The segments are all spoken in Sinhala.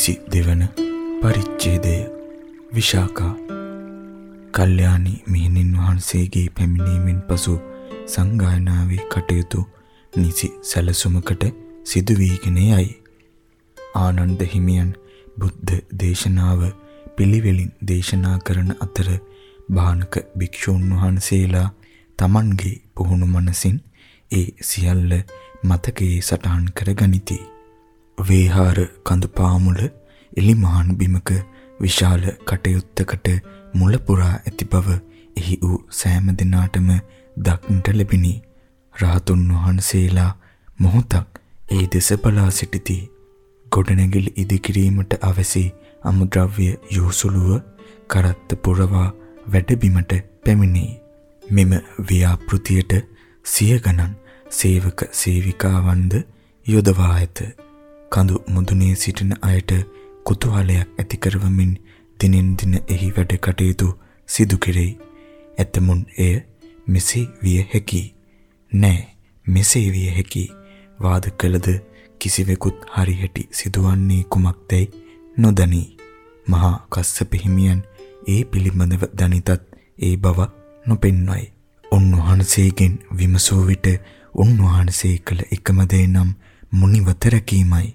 විසි දෙවන පරිච්ඡේදය විශාකා කල්යාණි මිහිණින් වහන්සේගේ පැමිණීමෙන් පසු සංගායනාවේ කටයුතු නිසි සැලසුමකට සිදු වීගෙන යයි. ආනන්ද හිමියන් බුද්ධ දේශනාව පිළිවෙලින් දේශනා කරන අතර බාහනක භික්ෂූන් වහන්සේලා Tamanගේ පුහුණු මනසින් ඒ සියල්ල මතකයේ සටහන් කර ගනිති. වේහාර කඳු පාමුල එලිමහන් බිමක විශාල කටයුත්තකට මුල පුරා ඇති බව එහි වූ සෑම දිනාටම දක්නට ලැබිනි. රාතුන් වහන්සේලා මොහොතක් ඒ දෙස බලා සිටිති. ගොඩනැගිලි ඉදිකිරීමට අවැසි අමුද්‍රව්‍ය යොසුලුව කරත්ත පුරවා වැඩබිමට පැමිණේ. මෙම ව්‍යාපෘතියට සිය ගණන් සේවක සේවිකාවන්ද යොදවා ඇත. කඳු මුදුනේ සිටින අයට කුතුහලයක් ඇති කරවමින් දිනෙන් දින එහි වැඩ කටයුතු සිදු කෙරෙයි. ඇතමුන් එය මෙසේ විය හැකි. නෑ මෙසේ විය හැකි. වාද කළද කිසිවෙකුත් හරිහැටි සිදුවන්නේ කුමක්දයි නොදනි. මහා කස්සප හිමියන් ඒ පිළිබඳව දනිතත් ඒ බව නොපෙන්වයි. උන්වහන්සේගෙන් විමසූ විට උන්වහන්සේ කළ එකම දේ නම් මුනිවත රැකීමයි.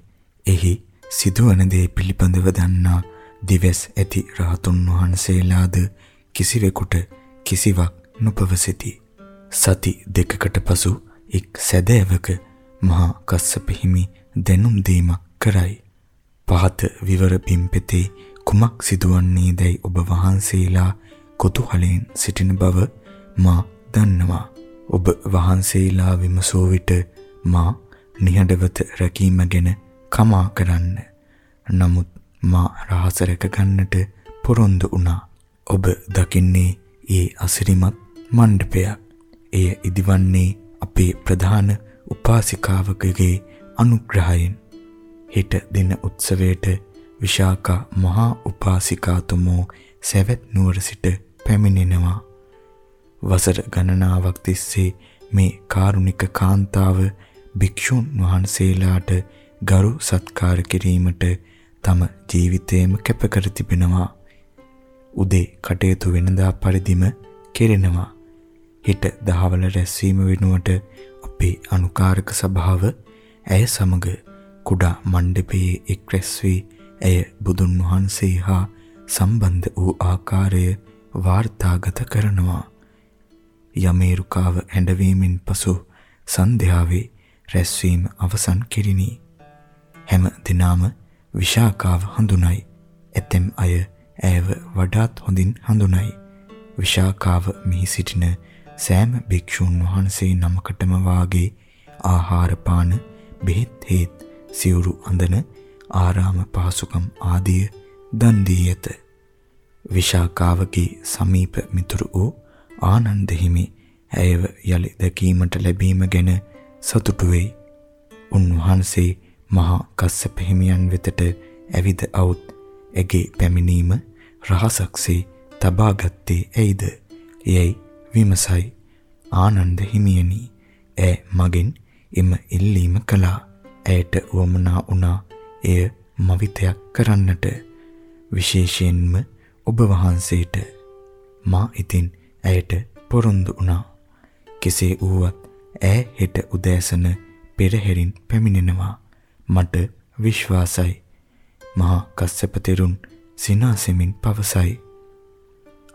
එහි සිදුවන දේ පිළිබඳව දන්නා දිවස් ඇති රහතුන් වහන්සේලාද කිසිවෙකුට කිසිවක් නොපවසති. සති දෙකකට පසු එක් සැදෑවක මහා කස්සප හිමි දැනුම් දීමක් කරයි. පහත විවර පිම්පෙතේ කුමක් සිදුවන්නේදයි ඔබ වහන්සේලා කුතුහලයෙන් සිටින බව මා දන්නවා. ඔබ වහන්සේලා විමසෝ විට මා නිහඬවත රැකීම ගැන කමා කරන්න. නමුත් මා රහස රැක ගන්නට පොරොන්දු වුණා. ඔබ දකින්නේ ඒ අසිරිමත් මණ්ඩපයක්. එය ඉදිවන්නේ අපේ ප්‍රධාන උපාසිකාවකගේ අනුග්‍රහයෙන්. හෙට දින උත්සවයට විශාකා මහා උපාසිකාතුමෝ සැවැත් නුවර සිට පැමිණෙනවා. වසර ගණනාවක් තිස්සේ මේ කාරුණික කාන්තාව භික්ෂුන් වහන්සේලාට ගරු සත්කාර කිරීමට තම ජීවිතයම කැප කර තිබෙනවා. උදේ කටයුතු වෙනදා පරිදිම කෙරෙනවා. හිට දහවල රැස්වීම වෙනුවට අපේ අනුකාරක සභාව ඇය සමග කුඩා මණ්ඩපයේ එක් රැස් වී ඇය බුදුන් වහන්සේ හා සම්බන්ධ වූ ආකාරය වාර්තාගත කරනවා. යමේරුකාව ඇඬවීමෙන් පසු සන්ධ්‍යාවේ රැස්වීම අවසන් කෙරිනි. හැම දිනම විශාකාව හඳුනයි. ඇතැම් අය ඇයව වඩාත් හොඳින් හඳුනයි. විශාකාව මිහි සිටින සෑම භික්ෂූන් වහන්සේ නමකටම වාගේ ආහාර පාන බෙහෙත් හේත් සිවුරු අඳන ආරාම පහසුකම් ආදිය දන් දී ඇත. විශාකාවගේ සමීප මිතුරු වූ ආනන්ද හිමි ඇයව යලි දැකීමට ලැබීම ගැන සතුටු වෙයි. උන්වහන්සේ මහා කස්සප හිමියන් වෙතට ඇවිද අවුත් ඇගේ පැමිණීම රහසක්සේ තබා ගත්තේ ඇයිද? යයි විමසයි. ආනන්ද හිමියනි ඈ මගෙන් එම ඉල්ලීම කළා. ඇයට වමනා වුණා එය මවිතයක් කරන්නට විශේෂයෙන්ම ඔබ වහන්සේට මා ඉතින් ඇයට පොරොන්දු වුණා. කෙසේ වුවත් ඈ හෙට උදෑසන පෙරහැරින් පැමිණෙනවා. මට විශ්වාසයි. මහා කස්සප තෙරුන් සිනාසෙමින් පවසයි.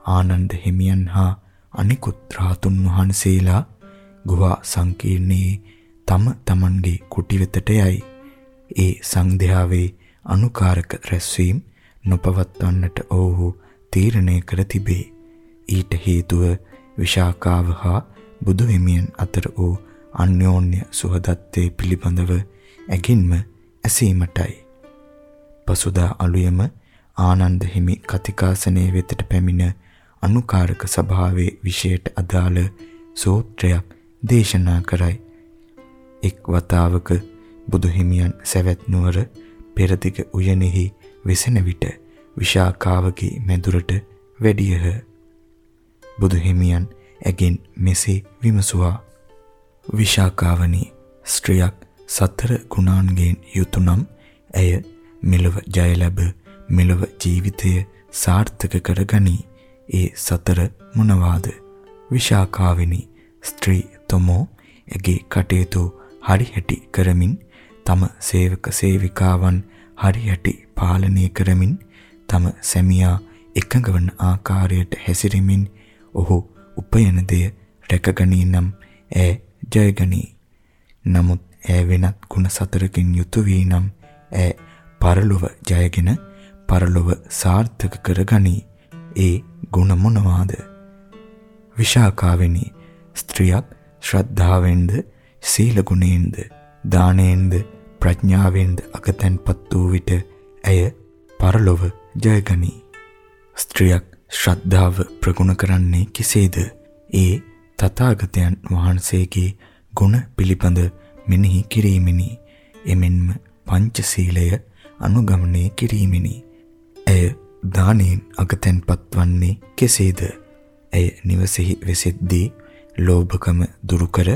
ආනන්ද හිමියන් හා අනිකුත් රාතුන් වහන්සේලා ගුහා සංකීර්ණයේ තම තමන්ගේ කුටි වෙතට යයි. ඒ සංධ්‍යාවේ අනුකාරක රැස්වීම නොපවත්වන්නට ඔවුහු තීරණය කර තිබේ. ඊට හේතුව විශාකාව හා බුදු හිමියන් අතර වූ අන්‍යෝන්‍ය සුහදත්වයේ පිළිබඳව ඇගින්ම ඇසීමටයි. පසුදා අලුයම ආනන්ද හිමි කතිකාසනයේ වෙතට පැමිණ අනුකාරක සභාවේ විෂයට අදාළ සූත්‍රයක් දේශනා කරයි. එක් වතාවක බුදු හිමියන් සැවැත් නුවර පෙරදිග උයනෙහි වෙසෙන විට විශාකාවගේ මැදුරට වැඩියහ. බුදු හිමියන් ඇගෙන් මෙසේ විමසුවා විශාකාවනි ස්ත්‍රියක් සතර ගුණාන්ගෙන් යුතුයනම් ඇය මෙලොව ජය ලැබ මෙලොව ජීවිතය සාර්ථක කරගනි. ඒ සතර මොනවාද? විශාකාවිනි ස්ත්‍රී තොමෝ එගේ කටයුතු හරිහැටි කරමින් තම සේවක සේවිකාවන් හරිහැටි පාලනය කරමින් තම සැමියා එකඟ වන ආකාරයට හැසිරෙමින් ඔහු උපයන දෙය රැකගනී නම් ඈ ජයගනී. නමුත් ඈ වෙනත් ගුණ සතරකින් යුතු වී නම් ඈ පරලොව ජයගෙන පරලොව සාර්ථක කරගනී. ඒ ගුණ මොනවාද? විශාකාවෙනි ස්ත්‍රියක් ශ්‍රද්ධාවෙන්ද සීල ගුණයෙන්ද දානයෙන්ද ප්‍රඥාවෙන්ද අගතැන්පත් වූ විට ඇය පරලොව ජයගනී. ස්ත්‍රියක් ශ්‍රද්ධාව ප්‍රගුණ කරන්නේ කෙසේද? ඒ තථාගතයන් වහන්සේගේ ගුණ පිළිබඳ මෙනෙහි කිරීමෙනි. එමෙන්ම පංචශීලය අනුගමනය කිරීමෙනි. ඇය දානයෙන් අගතැන්පත් වන්නේ කෙසේද? ඇය නිවසේහි වෙසෙද්දී ලෝභකම දුරු කර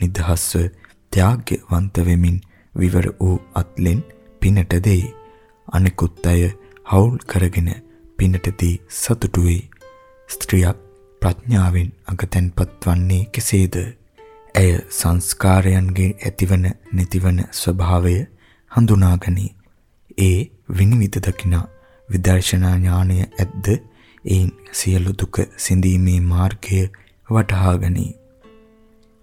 නිදහස්ව ත්‍යාග්‍යවන්ත වෙමින් විවර වූ අත්ලෙන් පිනට දෙයි. අනිකුත් අය හවුල් කරගෙන පිනට දී සතුටු වෙයි. ස්ත්‍රියක් ප්‍රඥාවෙන් අගතැන්පත් වන්නේ කෙසේද? ඇය සංස්කාරයන්ගේ ඇතිවන නැතිවන ස්වභාවය හඳුනාගනී. ඒ විනිවිද දකිනා විදර්ශනා ඥානය ඇද්ද එයින් සියලු දුක සිඳීමේ මාර්ගය වටහාගනී.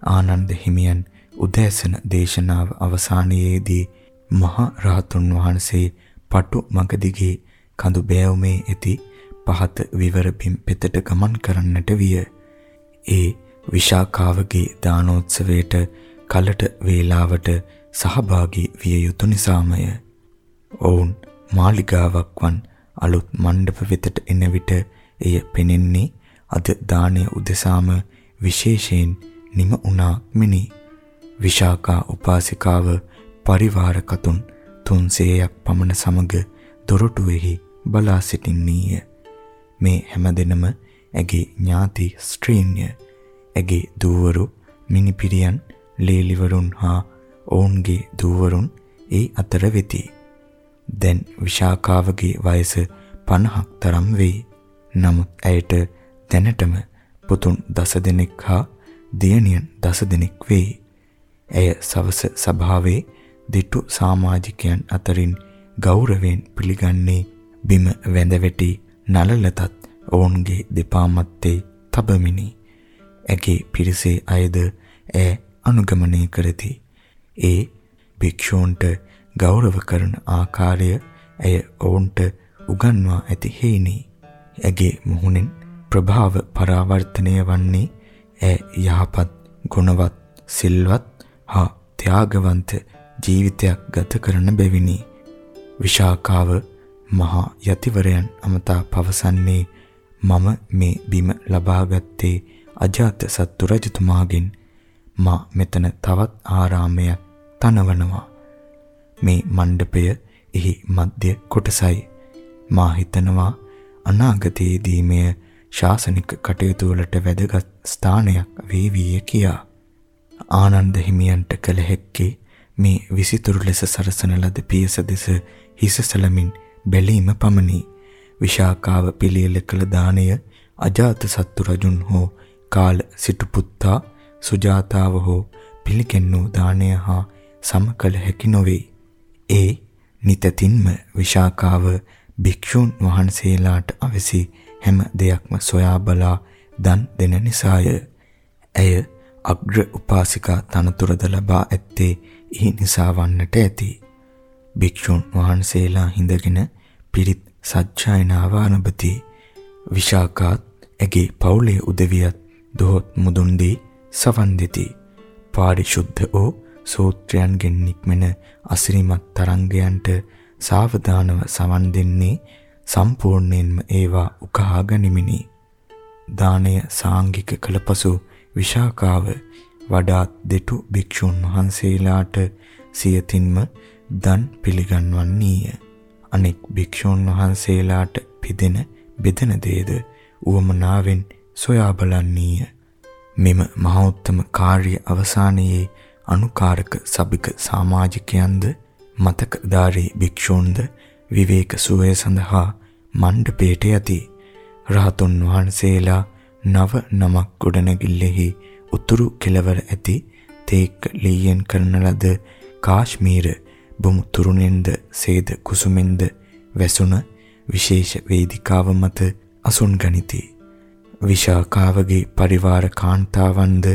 ආනන්ද හිමියන් උදෑසන දේශනාව අවසානයේදී මහා රහතුන් වහන්සේ පටු මඟ දිගේ කඳු බෑවුමේ ඇති පහත විවර බිම් පෙතට ගමන් කරන්නට විය. ඒ විශාඛාවගේ දානෝත්සවයට කලට වේලාවට සහභාගී විය යුතු නිසාමය. ඔවුන් මාලිගාවක් වන් අලුත් මණ්ඩප වෙතට එන විට එය පෙනෙන්නේ අද දානය උදෙසාම විශේෂයෙන් නිම වුණා මිනි. විශාකා උපාසිකාව පරිවාර කතුන් 300ක් පමණ සමග දොරටුවේහි බලා සිටින්නීය. මේ හැමදෙනම ඇගේ ඥාති ස්ත්‍රීන්ය. ඇගේ දූවරු, මිනිපිරියන්, ලේලිවරුන් හා ඔවුන්ගේ දූවරුන් ඒ අතර වෙති. දැන් විශාකාවගේ වයස 50ක් තරම් වෙයි. නමුත් ඇයට දැනටම පුතුන් දස දෙනෙක් හා දියණියන් දස දෙනෙක් වෙයි. ඇය සවස සභාවේ දිටු සමාජිකයන් අතරින් ගෞරවයෙන් පිළිගන්නේ බිම වැඳ වැටි නලලතත් ඔවුන්ගේ දෙපා මැත්තේ තබමිනි. ඇගේ පිරිසේ අයද ඈ අනුගමනය කරති. ඒ භික්ෂූන්ට ගෞරව කරන ආකාරය ඇය ඔවුන්ට උගන්වා ඇති හේනි. ඇගේ මුහුණෙන් ප්‍රභාව පරාවර්තනය වන්නේ ඇය යහපත් ගුණවත් සිල්වත් හා ත්‍යාගවන්ත ජීවිතයක් ගත කරන බැවිනි. විශාකාව මහා යතිවරයන් අමතා පවසන්නේ මම මේ බිම ලබාගත්තේ අජාත සත්තු රජතුමාගෙන් මා මෙතන තවත් ආරාමයක් තනවනවා. මේ මණ්ඩපය එහි මධ්‍ය කොටසයි. මා හිතනවා අනාගතයේදී මෙය ශාසනික කටයුතු වලට වැදගත් ස්ථානයක් වේවිය කියා. ආනන්ද හිමියන්ට කළ හැක්කේ මේ විසිතුරු ලෙස සරසන ලද පියස දෙස හිස සලමින් බැලීම පමණි. විශාකාව පිළියෙල කළ දාණය අජාත සත්තු රජුන් හෝ කාල සිටු පුත්තා සුජාතාව හෝ පිළිගැන්වූ දාණය හා සමකල හැකි නොවේ. ඒ නිතතින්ම විශාකාව භික්ෂුන් වහන්සේලාට අවසි හැම දෙයක්ම සොයා බලා දන් දෙන නිසාය. ඇය අග්‍ර උපාසිකා තනතුරද ලබා ඇත්තේ ඒ නිසා වන්නට ඇති. භික්ෂුන් වහන්සේලා හිඳගෙන පිරිත් සජ්ජායනාව ආරම්භති. විශාකාත් ඇගේ පවුලේ උදවියත් දොහොත් මුදුන් දී සවන් දෙති. පාරිශුද්ධ වූ සූත්‍රයන්ගෙන් නික්මෙන අසිරිමත් තරංගයන්ට සාවධානව සවන් දෙන්නේ සම්පූර්ණයෙන්ම ඒවා උකහා ගනිමිනි. දානය සාංගික කළපසු විශාකාව වඩාත් දෙටු භික්ෂුන් වහන්සේලාට සියතින්ම දන් පිළිගන්වන්නීය. අනෙක් භික්ෂුන් වහන්සේලාට පිදෙන බෙදෙන දේද උවමනාවෙන් සොයා බලන්නීය. මෙම මහෞත්තම කාර්ය අවසානයේ අනුකාරක සබික සමාජිකයන්ද මතකධාරී භික්ෂූන්ද විවේක සුවය සඳහා මණ්ඩපයට යති. රහතුන් වහන්සේලා නව නමක් ගොඩනැගිල්ලෙහි උතුරු කෙළවර ඇති තේක් ලීයෙන් කරන ලද කාශ්මීර බොමු තුරුණෙන්ද සේද කුසුමෙන්ද වැසුණ විශේෂ වේදිකාව මත අසුන් ගනිති. විශාකාවගේ පරිවාර කාන්තාවන්ද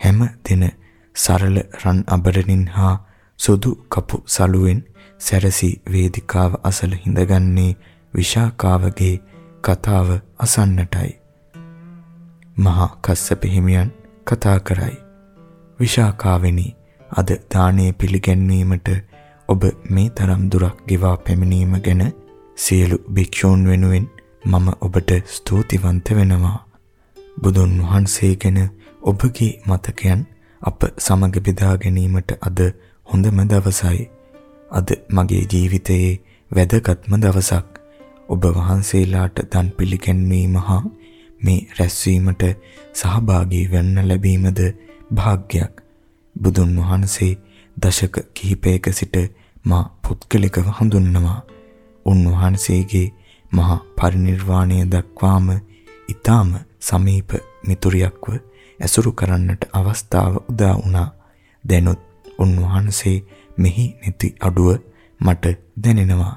හැම දින සරල රන් අබරණින් හා සුදු කපු සලුවෙන් සැරසි වේදිකාව අසල හිඳගන්නේ විශාකාවගේ කතාව අසන්නටයි. මහා කස්සප හිමියන් කතා කරයි. විශාකාවෙනි අද දානයේ පිළිගැන්වීමට ඔබ මේ තරම් දුරක් ගෙවා පැමිණීම ගැන සියලු භික්ෂූන් වෙනුවෙන් මම ඔබට ස්තුතිවන්ත වෙනවා. බුදුන් වහන්සේ ගැන ඔබගේ මතකයන් අප සමග බෙදා ගැනීමට අද හොඳම දවසයි. අද මගේ ජීවිතයේ වැදගත්ම දවසක්. ඔබ වහන්සේලාට දන් පිළිගැන්වීම හා මේ රැස්වීමට සහභාගී වෙන්න ලැබීමද වාග්යක්. බුදුන් වහන්සේ දශක කිහිපයක සිට මා පුත්කලිකව හඳුන්වනවා. උන්වහන්සේගේ මහා පරිනිර්වාණය දක්වාම ඊටාම සමීප මිතුරියක්ව ඇසුරු කරන්නට අවස්ථාව උදා වුණා. දැනුත් උන්වහන්සේ මෙහි නැති අඩුව මට දැනෙනවා.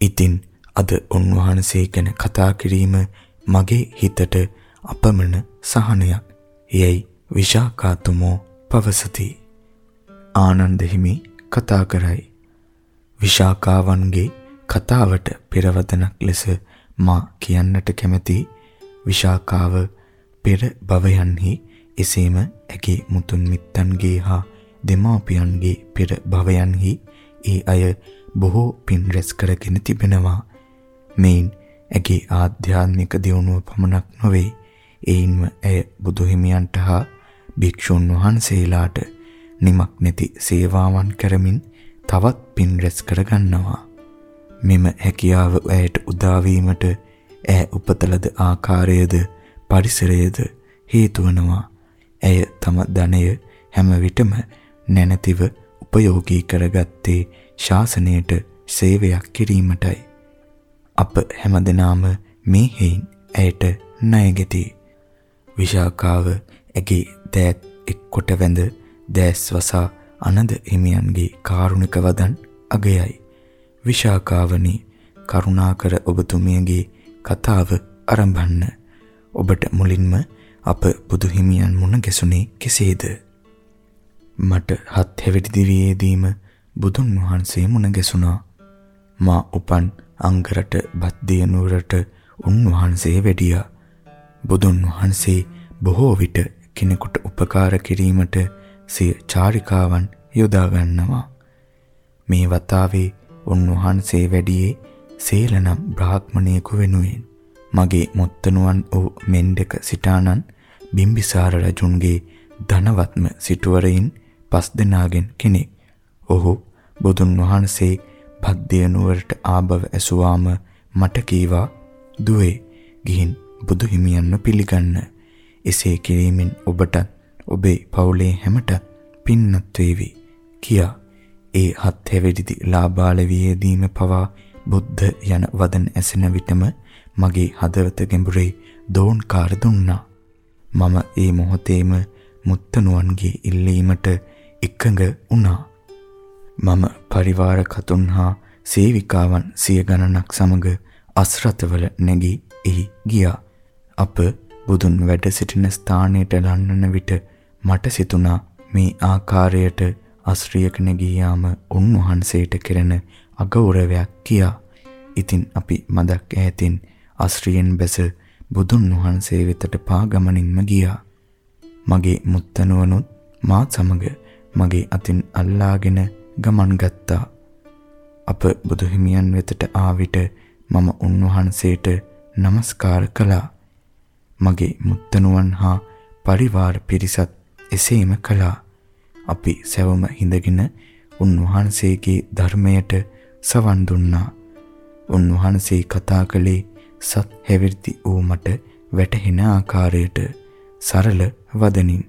ඉතින් අද උන්වහන්සේ ගැන කතා කිරීම මගේ හිතට අපමණ සහනයක්. යයි විශාකාතුමෝ පවසති. ආනන්ද හිමි කතා කරයි. විශාකාවන්ගේ කතාවට පෙරවදනක් ලෙස මා කියන්නට කැමැති විශාකාව පෙර භවයන්හි එසේම ඇගේ මුතුන් මිත්තන්ගේ හා දෙමාපියන්ගේ පෙර භවයන්හි ඒ අය බොහෝ පින් රැස් කරගෙන තිබෙනවා. මේන් ඇගේ ආධ්‍යාත්මික දියුණුව පමණක් නොවේ. ඒයින්ම ඇය බුදු හිමියන්ට හා භික්ෂුන් වහන්සේලාට නිමක් නැති සේවාවන් කරමින් තවත් පින් රැස් කරගන්නවා. මෙම හැකියාව ඇයට උදා වීමට ඈ උපතලද ආකාරයද පරිසරයද හේතු වනවා. ඇය තම ධනය හැම විටම නැනතිව උපයෝගී කරගත්තේ ශාසනයට සේවයක් කිරීමටයි. අප හැමදෙනාම මේ හේයින් ඇයට ණයගෙති. විශාකාව ඇගේ දෑත් එක්කොට වැඳ දැස් වසා අනද හිමියන්ගේ කාරුණික වදන් අගයයි. විශාකාවනි කරුණාකර ඔබතුමියගේ කතාව ආරම්භන්න. ඔබට මුලින්ම අප බුදු හිමියන් මුණ ගැසුනේ කෙසේද? මට හත් හැවිරි දිවියේදීම බුදුන් වහන්සේ මුණ ගැසුණා. මා උපන් අංගරට බද්දිය නුවරට උන්වහන්සේ වැඩියා. බුදුන් වහන්සේ බොහෝ විට කෙනෙකුට උපකාර කිරීමට සිය චාරිකාවන් යොදා ගන්නවා. මේ වතාවේ උන්වහන්සේ වැඩියේ සේලනම් බ්‍රාහ්මණයෙකු වෙනුවෙන් මගේ මුත්තනුවන් වූ මෙන්ඩක සිටානන් බිම්බිසාර රජුන්ගේ ධනවත්ම සිටුවරයින් පස් දෙනාගෙන් කෙනෙක්. ඔහු බුදුන් වහන්සේ භද්දිය නුවරට ආබව ඇසුවාම මට කීවා දුවේ ගිහින් බුදු හිමියන්ව පිළිගන්න. එසේ කිරීමෙන් ඔබටත් ඔබේ පවුලේ හැමටත් පින්නත් වේවි කියා ඒ හත් හැවිරිදි ලාබාල වියදීම පවා බුද්ධ යන වදන ඇසෙන විටම මගේ හදවත ගැඹුරේ දෝන්කාර දුන්නා. මම ඒ මොහොතේම මුත්තනුවන්ගේ ඉල්ලීමට එකඟ වුණා. මම පරිවාර කතුන් හා සේවිකාවන් සිය ගණනක් සමග අස්රතවල නැගී එහි ගියා. අප බුදුන් වැඩ සිටින ස්ථානයට ලන්නන විට මට සිතුණා මේ ආකාරයට අශ්‍රියක නැගී යාම උන්වහන්සේට කෙරෙන අගෞරවයක් කියා. ඉතින් අපි මදක් ඈතින් අශ්‍රියෙන් බැස බුදුන් වහන්සේ වෙතට පා ගමනින්ම ගියා. මගේ මුත්තනුවනුත් මාත් සමග මගේ අතින් අල්ලාගෙන ගමන් ගත්තා. අප බුදු හිමියන් වෙතට ආ විට මම උන්වහන්සේට নমස්කාර කළා. මගේ මුත්තනුවන් හා පරිවාර පිරිසත් එසේම කළා. අපි සැවම හිඳගෙන උන්වහන්සේගේ ධර්මයට සවන් දුන්නා. උන්වහන්සේ කතා කළේ සත් හැවිරිදි වූ මට වැටහෙන ආකාරයට සරල වදනින්.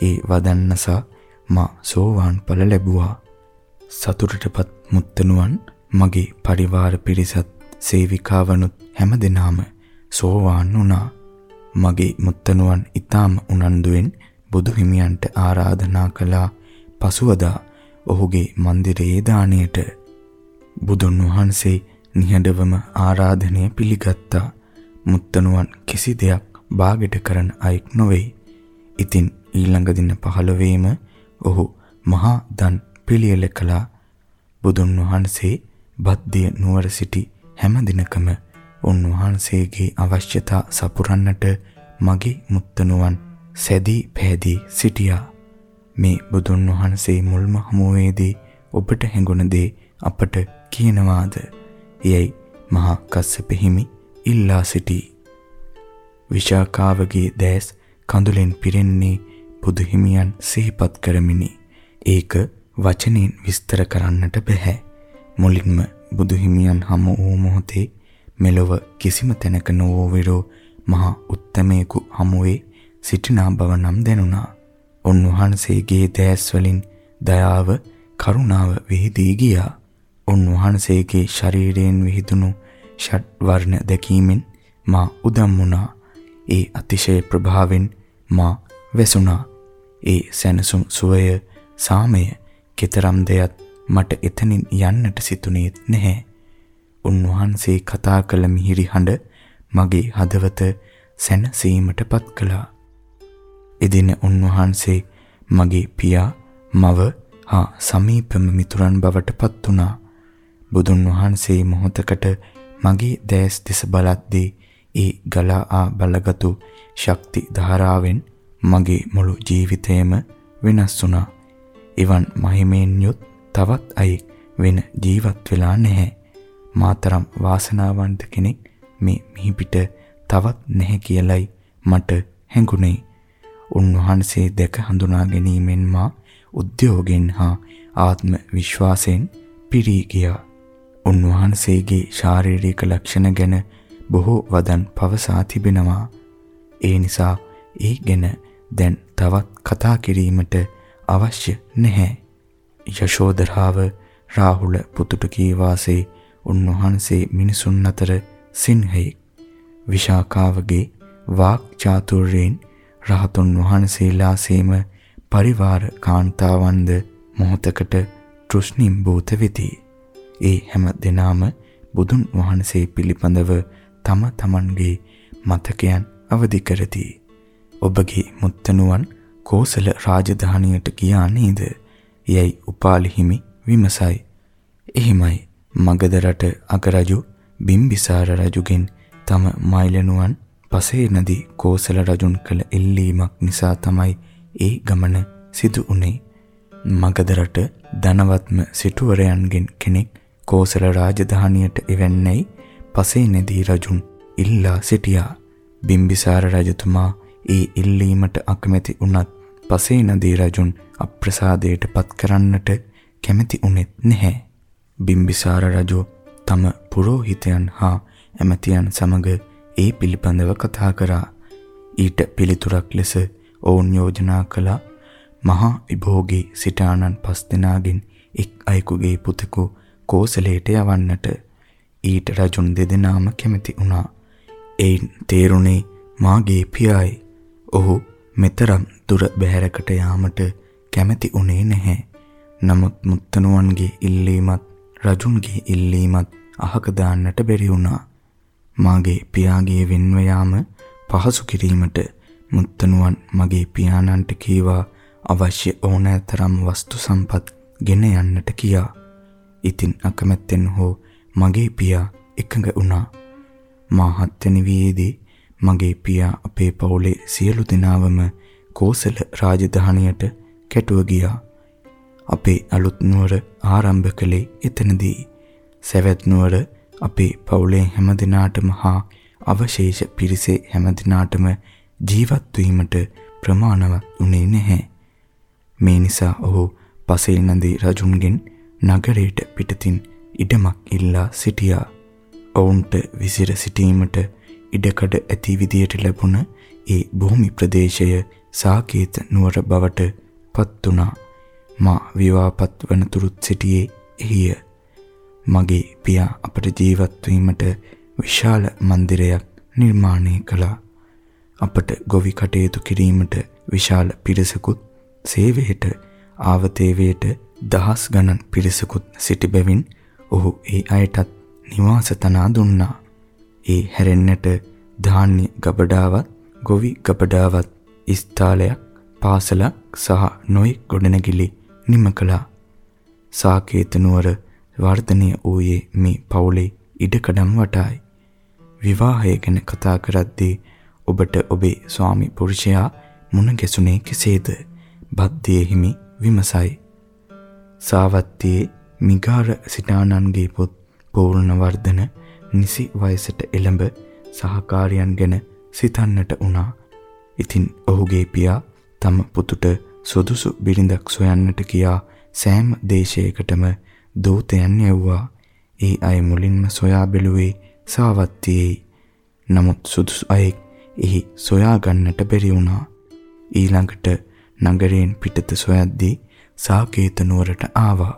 ඒ වදන්නසා මා සෝවාන් ඵල ලැබුවා. සතුටටපත් මුත්තනුවන් මගේ පරිවාර පිරිසත් සේවිකාවනුත් හැමදෙනාම සෝවාන් වුණා. මගේ මුත්තනුවන් ඊටාම උනන්දුවෙන් බුදු හිමියන්ට ආරාධනා කළා. පසුවදා ඔහුගේ මන්දිරයේ දාණයට බුදුන් වහන්සේ නිහඬවම ආරාධනය පිළිගත්තා. මුත්තනුවන් කිසි දෙයක් බාගෙට කරන අයෙක් නොවේ. ඉතින් ඊළඟ දින 15 ඔහු මහා දන් පිළියෙල කළා. බුදුන් වහන්සේ බද්දිය නුවර සිටි හැම දිනකම උන්වහන්සේගේ අවශ්‍යතා සපුරන්නට මගේ මුත්තනුවන් සැදී පැහැදී සිටියා. මේ බුදුන් වහන්සේ මුල්ම හමුවේදී ඔබට හැඟුණ දේ අපට කියනවාද? යයි මහා කස්සප හිමි ඉල්ලා සිටී. විශාකාවගේ දැස් කඳුලෙන් පිරෙන්නේ බුදු හිමියන් සිහිපත් කරමිනි. ඒක වචනෙන් විස්තර කරන්නට බෑ. මුලින්ම බුදු හිමියන් හමු වූ මොහොතේ මෙලොව කිසිම තැනක නොවෝ විරෝ මහා උත්තමයෙකු හමුවේ සිටිනා බව නම් දැනුණා. උන්වහන්සේගේ දැස් වලින් දයාව කරුණාව විහිදී ගියා. උන්වහන්සේගේ ශරීරයෙන් විහිදුණු ෂඩ් වර්ණ දැකීමෙන් මා උදම් වුණා. ඒ අතිශය ප්‍රභාවෙන් මා වැසුණා. ඒ සැනසුම් සුවය සාමය කතරම් දෙයක් මට එතනින් යන්නට සිතුනේ නැහැ. උන්වහන්සේ කතා කළ මිහිරි හඬ මගේ හදවත සැනසීමටපත් කළා. එදින උන්වහන්සේ මගේ පියා මව හා සමීපම මිතුරන් බවට පත් වුණා. බුදුන් වහන්සේ මොහොතකට මගේ දැස් දෙස බලද්දී ඒ ගලා ආ බලගතු ශක්ති ධාරාවෙන් මගේ මුළු ජීවිතයම වෙනස් වුණා. එවන් මහිමෙන් යුත් තවත් අයෙක් වෙන ජීවත් වෙලා නැහැ. මාතරම් වාසනාවන්ත කෙනෙක් මේ මිහිපිට තවත් නැහැ කියලයි මට හැඟුණේ. උන්වහන්සේ දැක හඳුනා ගැනීමෙන් මා උද්‍යෝගයෙන් හා ආත්ම විශ්වාසයෙන් පිරී ගියා. උන්වහන්සේගේ ශාරීරික ලක්ෂණ ගැන බොහෝ වදන් පවසා තිබෙනවා. ඒ නිසා ඒ ගැන දැන් තවත් කතා කිරීමට අවශ්‍ය නැහැ. යශෝදරාව රාහුල පුතුට කී වාසේ උන්වහන්සේ මිනිසුන් අතර සිංහයෙක් විශාකාවගේ වාක් චාතුර්යයෙන් රහතුන් වහන්සේලාසේම පරිවාර කාන්තාවන්ද මොහතකට තෘෂ්ණිම් භූත වෙති. ඒ හැම දිනාම බුදුන් වහන්සේ පිළිබඳව තම තමන්ගේ මතකයන් අවදි කරති. ඔබගේ මුත්තනුවන් කෝසල රාජධානියට ගියා නේද? යයි උපාලි හිමි විමසයි. එහිමයි මගධ රට අගරජු බිම්බිසාර රජුගෙන් තම මයිලනුවන් පසේ නදී කෝසල රජුන් කළ එල්ලීමක් නිසා තමයි ඒ ගමන සිදු වුනේ. මගධ රට ධනවත්ම සිටුවරයන්ගෙන් කෙනෙක් කෝසල රාජධානියට එවන්නේයි පසේ නදී රජුන් ඉල්ලා සිටියා. බිම්බිසාර රජතුමා ඒ ඉල්ලීමට අකමැති වුණත් පසේ නදී රජුන් අප්‍රසාදයට පත් කරන්නට කැමැති උනේත් නැහැ. බිම්බිසාර රජු තම පුරෝහිතයන් හා ඇමතියන් සමග ඒ පිළිබඳව කතා කරා. ඊට පිළිතුරක් ලෙස ඔවුන් යෝජනා කළ මහා විභෝගී සිටානන් පස් දෙනාගෙන් එක් අයෙකුගේ පුතෙකු කෝසලයට යවන්නට ඊට රජුන් දෙදෙනාම කැමති වුණා. එයින් තේරුණේ මාගේ පියායි. ඔහු මෙතරම් දුර බැහැරකට යාමට කැමති උනේ නැහැ. නමුත් මුත්තනුවන්ගේ ඉල්ලීමත් රජුන්ගේ ඉල්ලීමත් අහක දාන්නට බැරි වුණා. මාගේ පියාගේ වෙන්ව යාම පහසු කිරීමට මුත්තනුවන් මගේ පියාණන්ට කීවා අවශ්‍ය ඕනෑතරම් වස්තු සම්පත් ගෙන යන්නට කියා. ඉතින් අකමැත්තෙන් හෝ මගේ පියා එකඟ වුණා. මා හත්වෙනි වියේදී මගේ පියා අපේ පවුලේ සියලු දෙනාවම කෝසල රාජධානියට කැටුව ගියා. අපේ අලුත් නුවර ආරම්භ කළේ එතනදී. සවැත් නුවර අපේ පවුලේ හැම දිනාටම හා අවශේෂ පිරිසේ හැම දිනාටම ජීවත් වීමට ප්‍රමාණවත් උනේ නැහැ. මේ නිසා ඔහු පසේ නදී රජුන්ගෙන් නගරයට පිටතින් ඉඩමක් ඉල්ලා සිටියා. ඔවුන්ට විසිර සිටීමට ඉඩකඩ ඇති විදියට ලැබුණ ඒ භූමි ප්‍රදේශය සාකේත නුවර බවට පත් වුණා. මා විවාහපත් වනතුරුත් සිටියේ එහිය. මගේ පියා අපට ජීවත් වීමට විශාල මන්දිරයක් නිර්මාණය කළා. අපට ගොවි කටයුතු කිරීමට විශාල පිරිසකුත් සේවයට ආවතේවයට දහස් ගණන් පිරිසකුත් සිටි බැවින් ඔහු ඒ අයටත් නිවාස තනා දුන්නා. ඒ හැරෙන්නට ධාන්‍ය ගබඩාවත් ගොවි ගබඩාවත් ස්ථාලයක් පාසලක් සහ නොයෙක් ගොඩනැගිලි නිම කළා. සාකේත නුවර වර්ධනය වූයේ මේ පවුලේ ඉඩකඩම් වටායි. විවාහය ගැන කතා කරද්දී ඔබට ඔබේ ස්වාමි පුරුෂයා මුණ ගැසුනේ කෙසේද? බද්දේ හිමි විමසයි. සාවත්තියේ මිගාර සිටානන්ගේ පුත් පූර්ණවර්ධන නිසි වයසට එළඹ සහකාරියන් ගැන සිතන්නට වුණා. ඉතින් ඔහුගේ පියා තම පුතුට සුදුසු බිරිඳක් සොයන්නට කියා සෑම දේශයකටම දූතයන් යවුවා. ඒ අය මුලින්ම සොයා බැලුවේ සාවත්තියේ. නමුත් සුදුසු අයෙක් එහි සොයා ගන්නට බැරි වුණා. ඊළඟට නගරයෙන් පිටත සොයද්දී සාකේත නුවරට ආවා.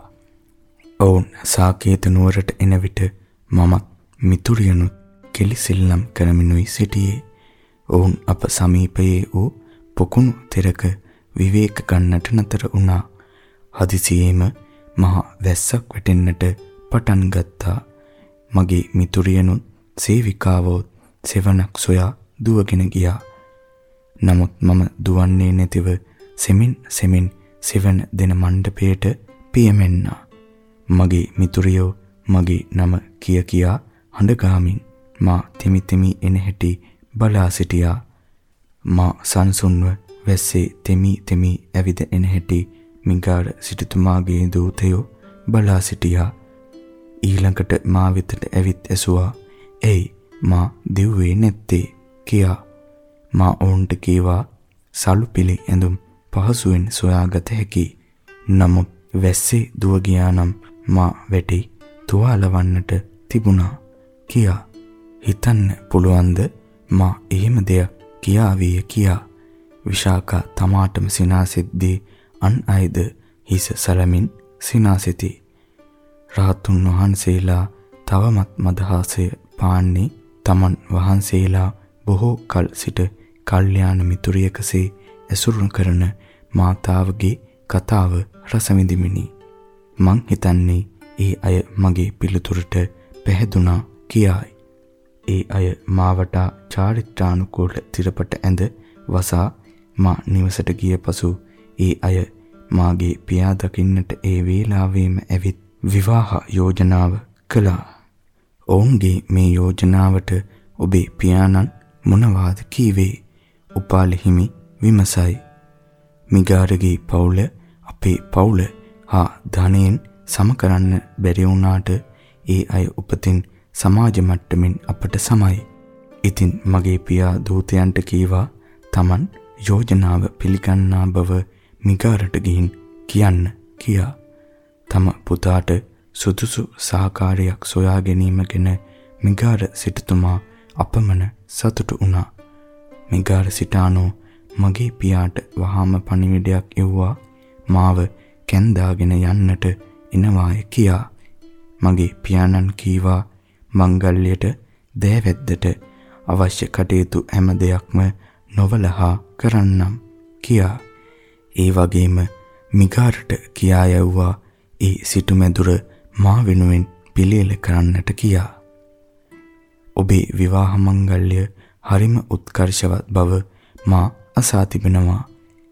ඔවුන් සාකේත නුවරට එන විට මමත් මිතුරියනුත් කෙලිසෙල්ලම් කරමිනුයි සිටියේ. ඔවුන් අප සමීපයේ වූ පොකුණු තෙරක විවේක ගන්නට නතර වුණා. හදිසියේම මහා වැස්සක් වැටෙන්නට පටන් ගත්තා. මගේ මිතුරියනුත් සේවිකාවෝ සෙවණක් සොයා දුවගෙන ගියා. නමුත් මම දුවන්නේ නැතිව සෙමින් සෙමින් සෙවණ දෙන මණ්ඩපයට පියමෙන්නා. මගේ මිතුරියෝ මගේ නම කිය කියා හඬ මා තිමි තිමි එන හැටි බලා සිටියා. මා සංසුන්ව වැස්සේ තෙමි තෙමි ඇවිද එන හැටි මිගාර සිටුතුමාගේ දූතයෝ බලා සිටියා. ඊළඟට මා වෙතට ඇවිත් ඇසුවා. "එයි මා දිව්වේ නැත්තේ" කියා. මා ඔවුන්ට කීවා සලුපිලි ඇඳුම් පහසුවෙන් සොයාගත හැකි. නමුත් වැස්සේ දුව ගියා නම් මා වැටි තුවාලවන්නට තිබුණා කියා. හිතන්න පුළුවන්ද මා එහෙම දෙයක් කියාවිය කියා. විශාකා තමාටම සිනාසෙද්දී අන් අයද හිස සලමින් සිනාසෙති. රාතුන් වහන්සේලා තවමත් මදහාසය පාන්නේ තමන් වහන්සේලා බොහෝ කල සිට කල්යාණ මිතුරියකසේ ඇසුරු කරන මාතාවගේ කතාව රස විඳිමිනි. මං හිතන්නේ ඒ අය මගේ පිළිතුරට පැහැදුනා කියායි. ඒ අය මාවට චාරිත්‍රානුකූල තිරපට ඇඳ වසා මා නිවසට ගිය පසු ඒ අය මාගේ පියා දකින්නට ඒ වේලාවෙම ඇවිත් විවාහ යෝජනාව කළා. ඔවුන්ගේ මේ යෝජනාවට ඔබේ පියාණන් මොනවාද කීවේ? උපාලි හිමි විමසයි. මිගාරගේ පවුල අපේ පවුල හා ධනයෙන් සම කරන්න බැරි වුණාට ඒ අය උපතින් සමාජ මට්ටමින් අපට සමයි. ඉතින් මගේ පියා දූතයන්ට කීවා Taman යෝජනාව පිළිගන්නා බව මිගාරට ගිහින් කියන්න කියා. තම පුතාට සුදුසු සහකාරයක් සොයා ගැනීම ගැන මිගාර සිටුතුමා අපමණ සතුටු වුණා. මිගාර සිටානෝ මගේ පියාට වහාම පණිවිඩයක් එව්වා මාව කැන්දාගෙන යන්නට එනවාය කියා. මගේ පියාණන් කීවා මංගල්‍යයට දෑවැද්දට අවශ්‍ය කටයුතු හැම දෙයක්ම නොවලහා කරන්නම් කියා. ඒ වගේම මිගාරට කියා යවුවා ඒ සිටුමැදුර මා වෙනුවෙන් පිළියෙල කරන්නට කියා. ඔබේ විවාහ මංගල්‍ය හරිම උත්කර්ෂවත් බව මා අසා තිබෙනවා.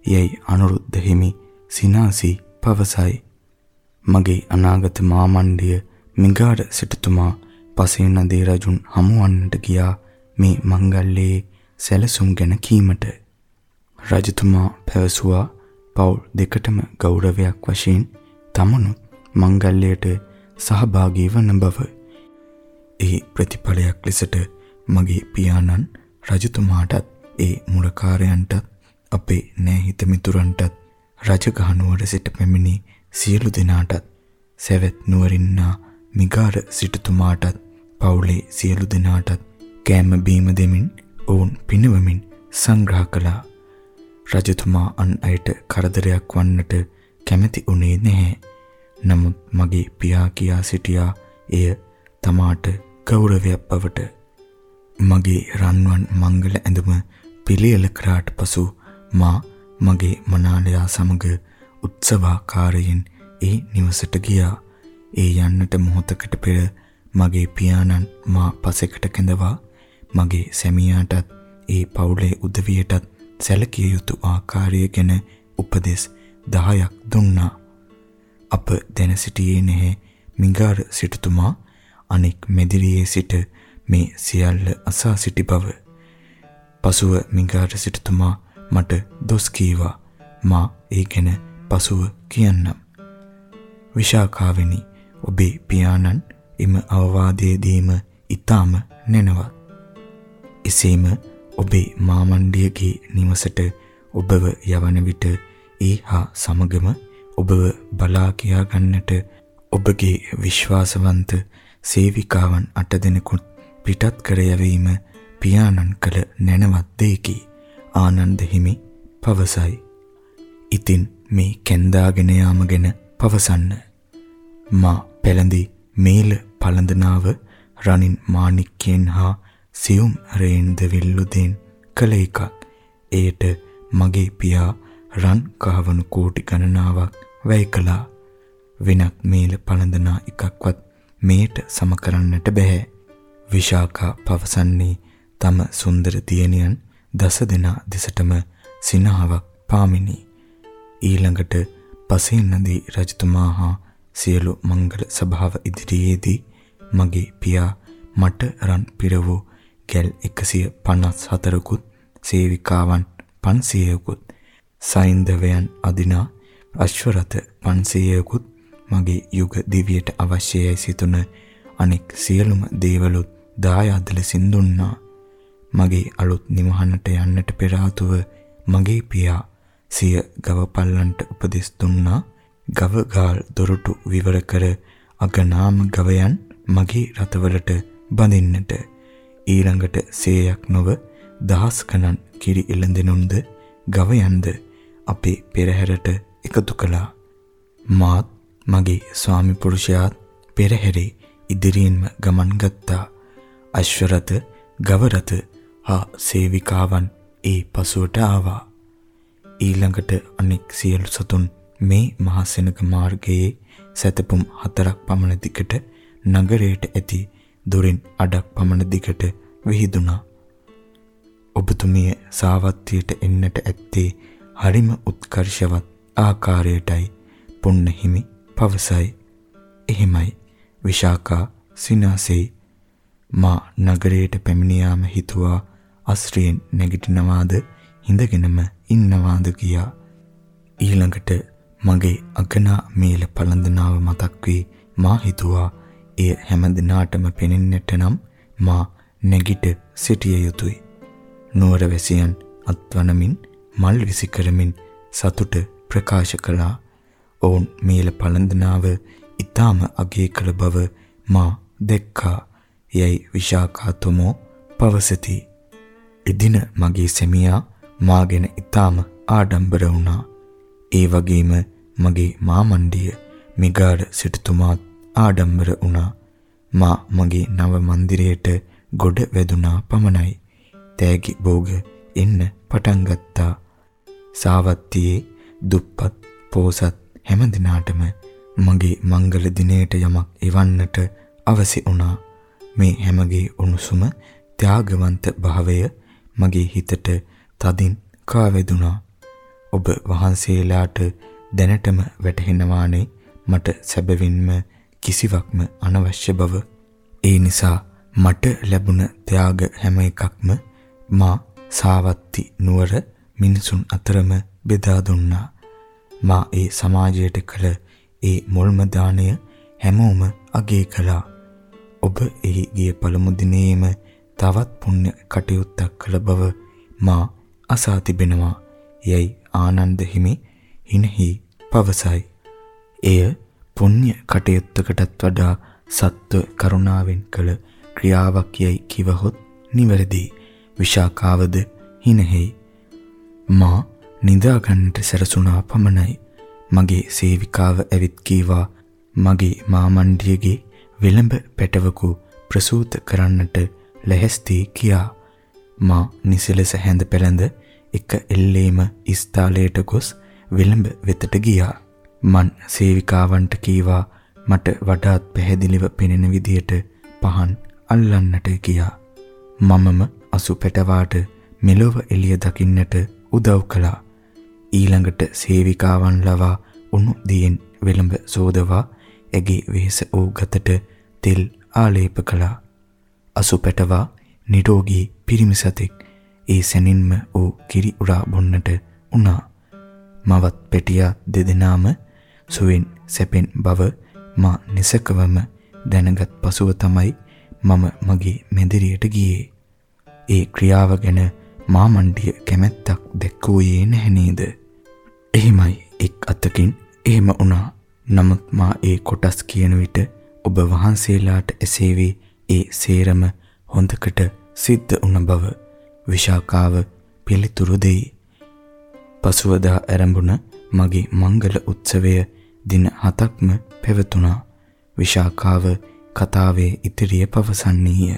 යයි අනුරුද්ධ හිමි සිනාසි පවසයි. මගේ අනාගත මාමණ්ඩිය මිගාඩ සිටුතුමා පසේ නදී රජුන් හමුවන්නට ගියා මේ මංගල්‍යයේ සැලසුම් ගැන කීමට. රජතුමා පැවසුවා පවුල් දෙකටම ගෞරවයක් වශයෙන් තමනුත් මංගල්‍යයට සහභාගී වන බව. ඒ ප්‍රතිඵලයක් ලෙසට මගේ පියාණන් රජතුමාටත් ඒ මුරකාරයන්ටත් අපේ නෑහිත මිතුරන්ටත් රජගහ නුවර සිට පැමිණි සියලු දෙනාටත් සැවැත් නුවරින්නා මිගාර සිටුතුමාටත් පවුලේ සියලු දෙනාටත් කෑම බීම දෙමින් ඔවුන් පිනවමින් සංග්‍රහ කළා. රජතුමා අන් අයට කරදරයක් වන්නට කැමති උනේ නැහැ. නමුත් මගේ පියා කියා සිටියා එය තමාට ගෞරවයක් බවට මගේ රන්වන් මංගල ඇඳුම පිළියෙල කරාට පසු මා මගේ මනාලයා සමග උත්සවාකාරයෙන් ඒ නිවසට ගියා. ඒ යන්නට මොහොතකට පෙර මගේ පියාණන් මා පසෙකට කැඳවා මගේ සැමියාටත් ඒ පවුලේ උදවියටත් සැලකිය යුතු ආකාරය ගැන උපදෙස් 10ක් දුන්නා. අප දැන සිටියේ නැහැ මිගාර සිටුතුමා අනෙක් මෙදිරියේ සිට මේ සියල්ල අසා සිටි බව. පසුව මිගාර සිටුතුමා මට දොස් කීවා. මා ඒ ගැන පසුව කියන්නම්. විශාඛාවෙනි ඔබේ පියාණන් එම අවවාදයේ දීම ඊටාම නැනවත්. එසේම ඔබේ මාමණ්ඩියගේ නිවසට ඔබව යවන විට ඒ හා සමගම ඔබව බලා කියා ගන්නට ඔබගේ විශ්වාසවන්ත සේවිකාවන් අට දෙනෙකුත් පිටත් කර යැවීම පියාණන් කළ නැනවත් දෙයකි ආනන්ද හිමි පවසයි. ඉතින් මේ කැන්දාගෙන යාම ගැන පවසන්න. මා පෙළඳි මේල පළඳනාව රනින් මාණික්කයෙන් හා සියුම් රේන්ද විල්ලුදෙන් කළ එකක්. එයට මගේ පියා රන් කහවණු කෝටි ගණනාවක් වැය කළා. වෙනත් මේල පළඳනා එකක්වත් මේට සම කරන්නට බෑ. විශාඛා පවසන්නේ තම සුන්දර දියණියන් දස දෙනා දෙසටම සිනහාවක් පාමිනි. ඊළඟට පසේනදී රජතුමා හා සියලු මංගල සභාව ඉදිරියේදී මගේ පියා මට රන් පිරවූ ගැල් 154කුත් සේවිකාවන් 500කුත් සයින්දවයන් අදිනා අශ්වරථ 500කුත් මගේ යුග දිවියට අවශ්‍යයි සිතුන අනෙක් සියලුම දේවලුත් දායාද ලෙසින් දුන්නා. මගේ අලුත් නිවහනට යන්නට පෙර මගේ පියා සිය ගවපල්ලන්ට උපදෙස් දුන්නා. ගව ගාල් දොරටු විවර කර අගනාම ගවයන් මගේ රතවලට බඳින්නට ඊළඟට සේයක් නොව දහස් ගණන් කිරි එළඳෙනුන්ද ගවයන්ද අපේ පෙරහැරට එකතු කළා. මාත් මගේ ස්වාමි පුරුෂයාත් පෙරහැරේ ඉදිරියෙන්ම ගමන් ගත්තා. අශ්වරත, ගවරත හා සේවිකාවන් ඒ පසුවට ආවා. ඊළඟට අනෙක් සියලු සතුන් මේ මහා සෙනග මාර්ගයේ සැතපුම් හතරක් පමණ දිගට නගරයට ඇති දොරින් අඩක් පමණ දිගට විහිදුණා. ඔබතුමිය සාවත්තියට එන්නට ඇත්තේ හරිම උත්කර්ෂවත් ආකාරයටයි පුන්න හිමි පවසයි. එහෙමයි විශාකා සිනාසෙයි මා නගරයට පැමිණියාම හිතුවා අස්ත්‍රියෙන් නැගිටිනවාද හිඳගෙනම ඉන්නවාද කියා. ඊළඟට මගේ අගනා මේල පළඳනාව මතක් වී මා හිතුවා එය හැම දිනාටම පෙනෙන්නට නම් මා නැගිට සිටිය යුතුය. නුවර වැසියන් අත්වනමින් මල් විසි කරමින් සතුට ප්‍රකාශ කළා. ඔවුන් මේල පළඳනාව ඊටාම අගය කළ බව මා දැක්කා. යයි විශාඛාතුමෝ පවසති. එදින මගේ සැමියා මාගෙන ඊටාම ආඩම්බර වුණා. ඒ වගේම මගේ මාමණ්ඩිය මිගාඩ සිටුතුමාත් ආඩම්බර වුණා. මා මගේ නව මන්දිරයට ගොඩ වැදුනා පමණයි. තෑගි භෝග එන්න පටන් ගත්තා. සාවත්තියේ දුප්පත් පෝසත් හැම දිනාටම මගේ මංගල දිනයට යමක් එවන්නට අවසි වුණා. මේ හැමගේ උණුසුම ත්‍යාගවන්ත භාවය මගේ හිතට තදින් කාවැදුනා. ඔබ වහන්සේලාට දැනටම වැටහෙනවානේ මට සැබවින්ම කිසිවක්ම අනවශ්‍ය බව. ඒ නිසා මට ලැබුණ ත්‍යාග හැම එකක්ම මා සාවත්ති නුවර මිනිසුන් අතරම බෙදා දුන්නා. මා ඒ සමාජයට කළ ඒ මුල්ම දාණය හැමෝම අගය කළා. ඔබ එහි ගිය පළමු දිනේම තවත් පුණ්‍ය කටයුත්තක් කළ බව මා අසා තිබෙනවා. යයි ආනන්ද හිමි හිනහි පවසයි. එය පුණ්‍ය කටයුත්තකටත් වඩා සත්ව කරුණාවෙන් කළ ක්‍රියාවක් යයි කිවහොත් නිවැරදි. විශාකාවද හිනහෙයි. මා නිදා ගන්නට සැරසුණා පමණයි. මගේ සේවිකාව ඇවිත් කීවා මගේ මාමණ්ඩියගේ විලඹ පැටවකු ප්‍රසූත කරන්නට ලැහැස්ති කියා මා නිසලස හැඳ පෙරඳ එක එල්ලේම ස්ථාලයට ගොස් විලඹ වෙතට ගියා. මන් සේවිකාවන්ට කීවා මට වඩාත් පැහැදිලිව පෙනෙන විදියට පහන් අල්ලන්නට ගියා. මමම අසු පැටවාට මෙලොව එළිය දකින්නට උදව් කළා. ඊළඟට සේවිකාවන් ලවා උණු දියෙන් විලඹ සෝදවා ඇගේ වෙහෙස වූ ගතට තෙල් ආලේප කළා. අසු පැටවා නිරෝගී පිරිමි සතෙක් ඒ සැනින්ම ඌ කිරි උරා බොන්නට උනා. මවත් පෙටියා දෙදෙනාම සුවෙන් සැපෙන් බව මා නිසකවම දැනගත් පසුව තමයි මම මගේ මෙදිරියට ගියේ. ඒ ක්‍රියාව ගැන මා මණ්ඩිය කැමැත්තක් දැක්වුවේ නැහැ නේද? එහිමයි එක් අතකින් එහෙම වුණා. නමුත් මා ඒ කොටස් කියන විට ඔබ වහන්සේලාට එසේ වේ ඒ සේරම හොඳකට සිද්ධ වුණ බව විශාකාව පිළිතුරු දෙයි. පසුවදා ආරම්භුණ මගේ මංගල උත්සවය දින හතක්ම පැවතුණා. විශාකාව කතාවේ ඉතිරිය පවසන්නේය.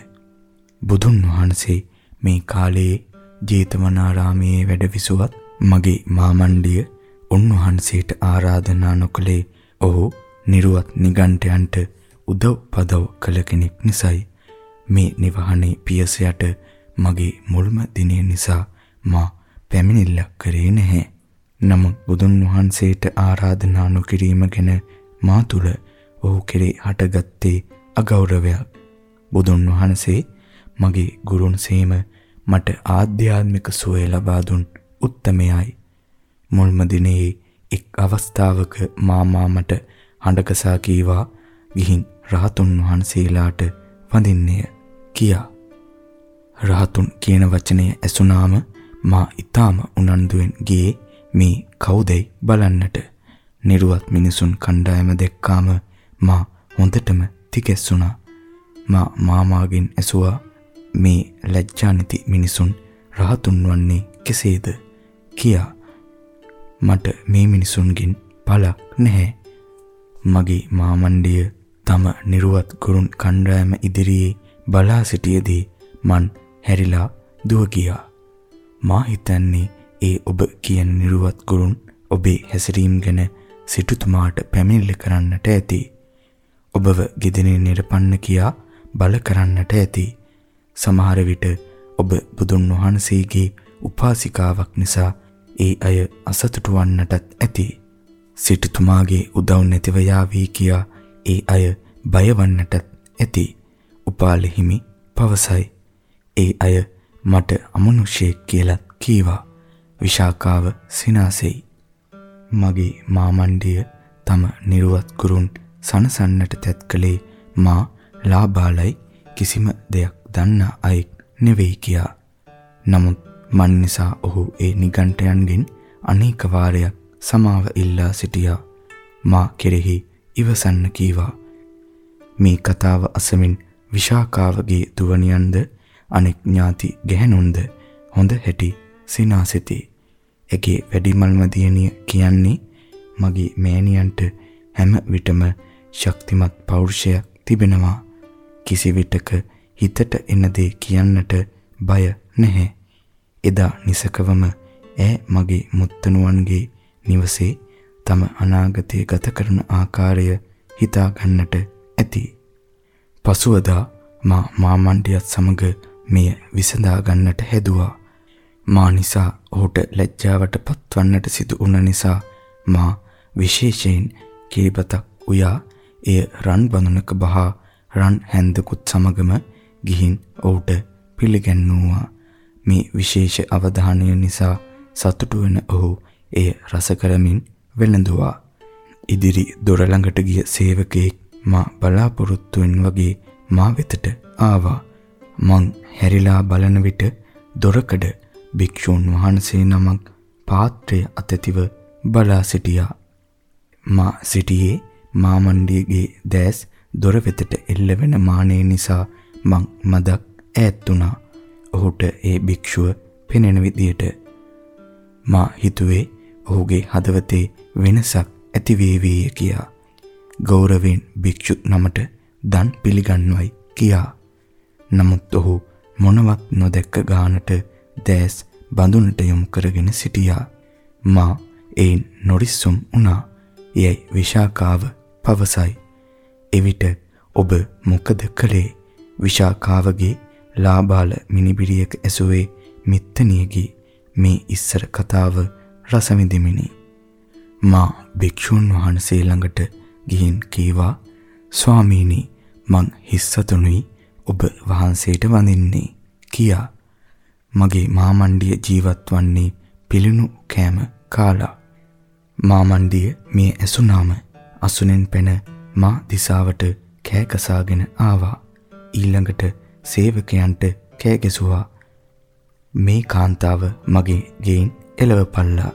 බුදුන් වහන්සේ මේ කාලයේ ජේතවනාරාමයේ වැඩ විසුවත් මගේ මාමණ්ඩිය උන්වහන්සේට ආරාධනා නොකළේ ඔහු නිර්වත් නිගණ්ඨයන්ට උදව් පදව් කළ කෙනෙක් නිසායි මේ නිවහනේ පියසයට මගේ මුල්ම දිනය නිසා මා පැමිණිල්ලක් කරේ නැහැ. නමුත් බුදුන් වහන්සේට ආරාධනා නොකිරීම ගැන මා තුල ඔහු කෙරේ හටගත්තේ අගෞරවයක්. බුදුන් වහන්සේ මගේ ගුරුන්සේම මට ආධ්‍යාත්මික සුවය ලබා දුන් උත්තමයයි. මුල්ම දිනේ එක් අවස්ථාවක මාමා මට හඬකසා කීවා ගිහින් රහතුන් වහන්සේලාට වඳින්නේය කියා. රහතුන් කියන වචනය ඇසුනාම මා ඊටාම උනන්දුවෙන් ගියේ මේ කවුදයි බලන්නට. නිර්වත් මිනිසුන් කණ්ඩායම දැක්කාම මා හොඳටම තිකැස්සුණා. මා මාමාගෙන් ඇසුවා මේ ලැජ්ජානිති මිනිසුන් රහතුන් වන්නේ කෙසේද කියා. මට මේ මිනිසුන්ගෙන් පළක් නැහැ. මගේ මාමණ්ඩිය තම නිර්වත් ගුරුන් කණ්ඩායම ඉදිරියේ බලා සිටියේදී මන් හැරිලා දුව ගියා. මා හිතන්නේ ඒ ඔබ කියන නිර්වත් ගුරුන් ඔබේ හැසිරීම ගැන සිටුතුමාට පැමිණිලි කරන්නට ඇති. ඔබව ගෙදෙනින් නිරපන්න කියා බල කරන්නට ඇති. සමහර විට ඔබ බුදුන් වහන්සේගේ උපාසිකාවක් නිසා ඒ අය අසතුටු වන්නටත් ඇති. සිටුතුමාගේ උදව් නැතිව යාවී කියා ඒ අය බයවන්නටත් ඇති. උපාලි හිමි පවසයි. ඒ අය මට අමනුෂ්‍යෙක් කියලා කීවා. විශාකාව සිනාසෙයි. මගේ මාමණ්ඩිය තම නිර්වත් ගුරුන් සනසන්නට තැත් කළේ මා ලාබාලයි කිසිම දෙයක් දන්න අයෙක් නෙවෙයි කියා. නමුත් මන් නිසා ඔහු ඒ නිගණ්ඨයන්ගෙන් අනේක වාරයක් සමාව ඉල්ලා සිටියා. මා කෙරෙහි ඉවසන්න කීවා. මේ කතාව අසමින් විශාකාවගේ දුවනියන්ද අනෙක් ඥාති ගැහණුන්ද හොඳ හැටි සිනාසිතී. එගේ වැඩිමල්ම දියණිය කියන්නේ මගේ මෑණියන්ට හැම විටම ශක්තිමත් පෞරුෂයක් තිබෙනවා. කිසි විටක හිතට එන දේ කියන්නට බය නැහැ. එදා නිසකවම ඈ මගේ මුත්තණුවන්ගේ නිවසේ තම අනාගතය ගත කරන ආකාරය හිතා ගන්නට ඇති. පසුවදා මා මාමණ්ඩියත් සමග මෙය විසඳා ගන්නට හැදුවා. මා නිසා ඔහුට ලැජ්ජාවට පත්වන්නට සිදු වුණ නිසා මා විශේෂයෙන් කිරිබතක් උයා එය රන් බඳුනක බහා රන් හැන්දකුත් සමගම ගිහින් ඔහුට පිළිගැන්වුවා. මේ විශේෂ අවධානය නිසා සතුටු වෙන ඔහු එය රස කරමින් වෙළඳුවා. ඉදිරි දොර ළඟට ගිය සේවකයෙක් මා බලාපොරොත්තුෙන් වගේ මා වෙතට ආවා. මං හැරිලා බලන විට දොරකඩ භික්ෂූන් වහන්සේ නමක් පාත්‍රය අතතිව බලා සිටියා. මා සිටියේ මාමණ්ඩියගේ දැස් දොර වෙතට එල්ලවෙන මානෙ නිසා මං මදක් ඈත් වුණා. ඔහුට ඒ භික්ෂුව පෙනෙන විදියට මා හිතුවේ ඔහුගේ හදවතේ වෙනසක් ඇති වේවිය කියා ගෞරවයෙන් භික්ෂු නමට දන් පිළිගන්වයි කියා. නමුත් ඔහු මොනවත් නොදැක්ක ගානට දැස් බඳුනට යොමු කරගෙන සිටියා. මා ඒන් නොරිස්සුම් වුණා. යයි විශාකාව පවසයි. එවිට ඔබ මොකද කළේ? විශාකාවගේ ලාබාල මිනිබිරියක ඇසුවේ මිත්තණියගේ මේ ඉස්සර කතාව රස විඳිමිනි. මා භික්ෂුන් වහන්සේ ළඟට ගිහින් කීවා ස්වාමීනි මං හිස්සතුනුයි ඔබ වහන්සේට වඳින්නේ කියා. මගේ මාමණ්ඩිය ජීවත් වන්නේ පිළිණු කෑම කාලා. මාමණ්ඩිය මේ ඇසුනාම අසුනෙන් පැන මා දිසාවට කෑ කසාගෙන ආවා. ඊළඟට සේවකයන්ට කෑ ගැසුවා. මේ කාන්තාව මගේ ගෙයින් එළවපල්ලා.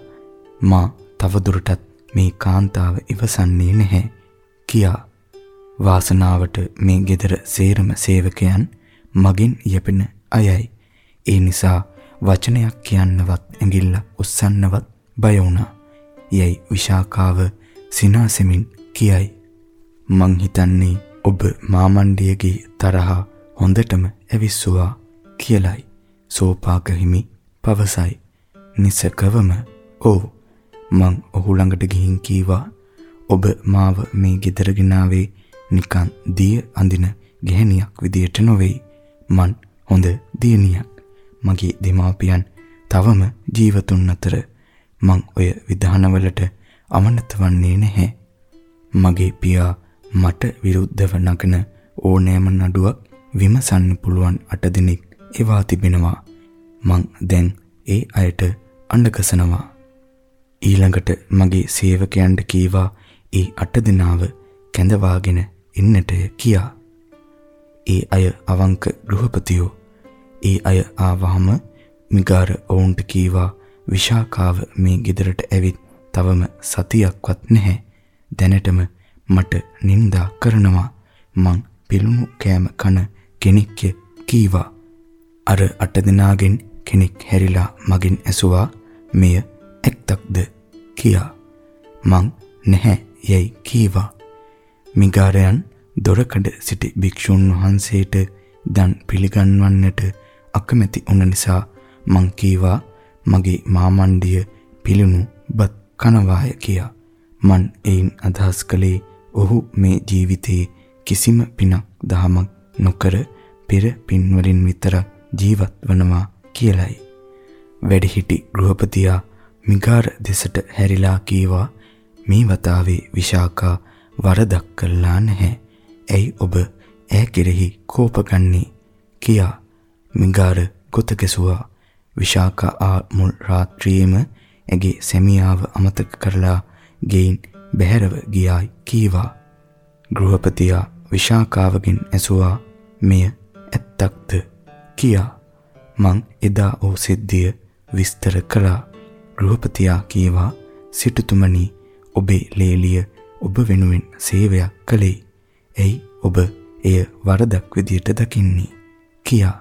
මා තවදුරටත් මේ කාන්තාව ඉවසන්නේ නැහැ කියා වාසනාවට මේ ගෙදර සේරම සේවකයන් මගින් යැපෙන අයයි. ඒ නිසා වචනයක් කියන්නවත් ඇඟිල්ල උස්සන්නවත් බය වුණා. යයි විශාකාව සිනාසෙමින් කියයි. මං හිතන්නේ ඔබ මාමණ්ඩියගේ තරහ හොඳටම ඇවිස්සුවා කියලයි. සෝපාක හිමි පවසයි. නිසකවම "ඔව් මං ඔහු ළඟට ගිහින් කීවා ඔබ මාව මේ ගෙදර ගෙනාවේ නිකන් දිය අඳින ගැහණියක් විදියට නොවේයි. මන් හොඳ දියණියක්. මගේ දෙමාපියන් තවම ජීවතුන් අතර මං ඔය විධානවලට අමනත වන්නේ නැහැ. මගේ පියා මට විරුද්ධව නගන ඕනෑම නඩුවක් විමසන්න පුළුවන් අට දිනක් එවා තිබෙනවා. මං දැන් ඒ අයට අඬගසනවා. ඊළඟට මගේ සේවකයන්ට කීවා ඒ අට දිනාව කැඳවාගෙන එන්නටය කියා. ඒ අය අවංක ගෘහපතියෝ. ඒ අය ආවහම මිගාර ඔවුන්ට කීවා විශාකාව මේ ගෙදරට ඇවිත් තවම සතියක්වත් නැහැ. දැනටම මට නින්දා කරනවා. මං පිළුණු කෑම කන කෙනෙක්ය කීවා. අර අට දෙනාගෙන් කෙනෙක් හැරිලා මගෙන් ඇසුවා මෙය ඇත්තක්ද කියා. මං නැහැ යයි කීවා. මිගාරයන් දොරකඩ සිටි භික්ෂුන් වහන්සේට දන් පිළිගන්වන්නට අකමැති වුණ නිසා මං කීවා මගේ මාමණ්ඩිය පිළිණු බත් කනවාය කියා. මන් එයින් අදහස් කළේ ඔහු මේ ජීවිතේ කිසිම පිනක් දහමක් නොකර පෙර පින්වලින් විතර ජීවත් වනවා කියලයි. වැඩිහිටි ගෘහපතියා මිගාර දෙසට හැරිලා කීවා මේ වතාවේ විශාකා වරදක් කළා නැහැ. ඇයි ඔබ ඈ කෙරෙහි කෝපගන්නේ කියා මිගාර ගොත ගැසුවා. විශාකා ආ මුල් රාත්‍රියේම ඇගේ සැමියාව අමතක කරලා ගෙයින් බැහැරව ගියායි කීවා. ගෘහපතියා විශාකාවගෙන් ඇසුවා මෙය ඇත්තක්ද කියා. මං එදා ඕ සිද්ධිය විස්තර කළා. ගෘහපතියා කීවා සිටුතුමනි ඔබේ ලේලිය ඔබ වෙනුවෙන් සේවයක් කළේ. එයි ඔබ එය වරදක් විදියට දකින්නේ කියා.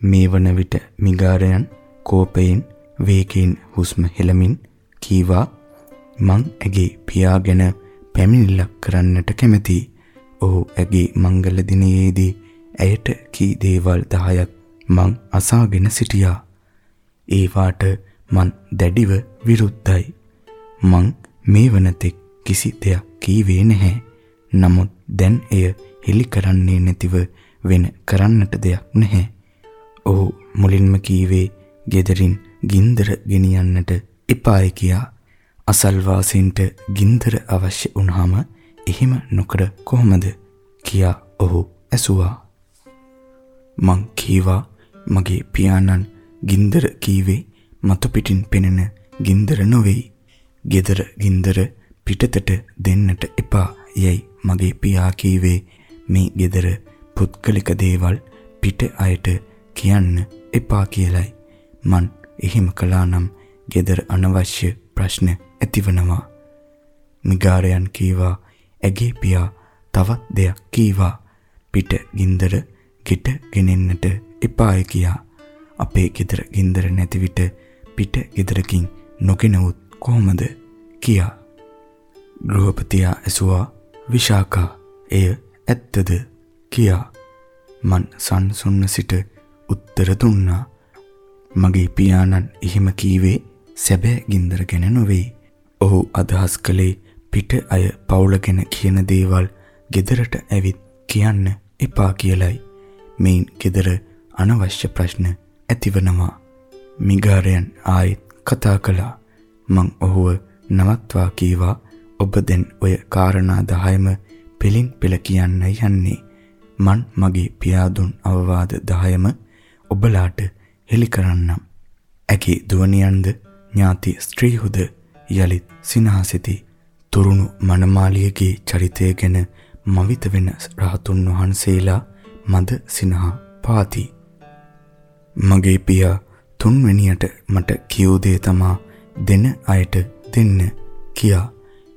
මේ වන විට මිගාරයන් කෝපයෙන් වේගයෙන් හුස්ම හෙළමින් කීවා මං ඇගේ පියා ගැන පැමිණිල්ලක් කරන්නට කැමැතියි. ඔහු ඇගේ මංගල දිනයේදී ඇයට කී දේවල් 10ක් මං අසාගෙන සිටියා. ඒවාට මං දැඩිව විරුද්ධයි. මං මේ වනතෙක් කිසි දෙයක් කීවේ නැහැ. නමුත් දැන් එය හෙලි කරන්නේ නැතිව වෙන කරන්නට දෙයක් නැහැ. ඔහු මුලින්ම කීවේ ගෙදරින් ගින්දර ගෙනියන්නට එපායි කියා. අසල්වාසීන්ට ගින්දර අවශ්‍ය වුණාම එහෙම නොකර කොහොමද කියා ඔහු ඇසුවා. මං කීවා මගේ පියාණන් ගින්දර කීවේ මතු පිටින් පෙනෙන ගින්දර නොවේයි. ගෙදර ගින්දර පිටතට දෙන්නට එපා යයි මගේ පියා කීවේ මේ ගෙදර පුත්කලික දේවල් පිට අයට කියන්න එපා කියලයි. මන් එහෙම කළා නම් ගෙදර අනවශ්‍ය ප්‍රශ්න ඇතිවනවා. මිගාරයන් කීවා ඇගේ පියා තවත් දෙයක් කීවා පිට ගින්දර ගෙට ගෙනෙන්නට එපාය කියා. අපේ ගෙදර ගින්දර නැති විට පිට ගෙදරකින් නොගෙනවුත් කොහොමද කියා ගෘහපතියා ඇසුවා විශාකා එය ඇත්තද කියා මන් සංසුන්න සිට උත්තර දුන්නා මගේ පියාණන් එහෙම කීවේ සැබෑ ගින්දර ගැන නොවේ. ඔහු අදහස් කළේ පිට අය පවුල ගැන කියන දේවල් ගෙදරට ඇවිත් කියන්න එපා කියලයි. මේන් ගෙදර අනවශ්‍ය ප්‍රශ්න ඇතිවනවා. මිගාරයන් ආයෙත් කතා කළා. මං ඔහුව නවත්වා කීවා ඔබ දැන් ඔය කාරණා 10ම පෙලින් පෙළ කියන්න යන්නේ. මන් මගේ පියාදුන් අවවාද 10ම ඔබලාට හෙළි කරන්නම්. ඇගේ දුවනියන්ද ඥාති ස්ත්‍රීහුද යලිත් සිනහසිති. තුරුණු මනමාලියගේ චරිතය ගැන මවිත වෙන රහතුන් වහන්සේලා මද සිනහා පාති. මගේ පියා තුන්වෙනියට මට කියූ දේ තමා දෙන අයට දෙන්න කියා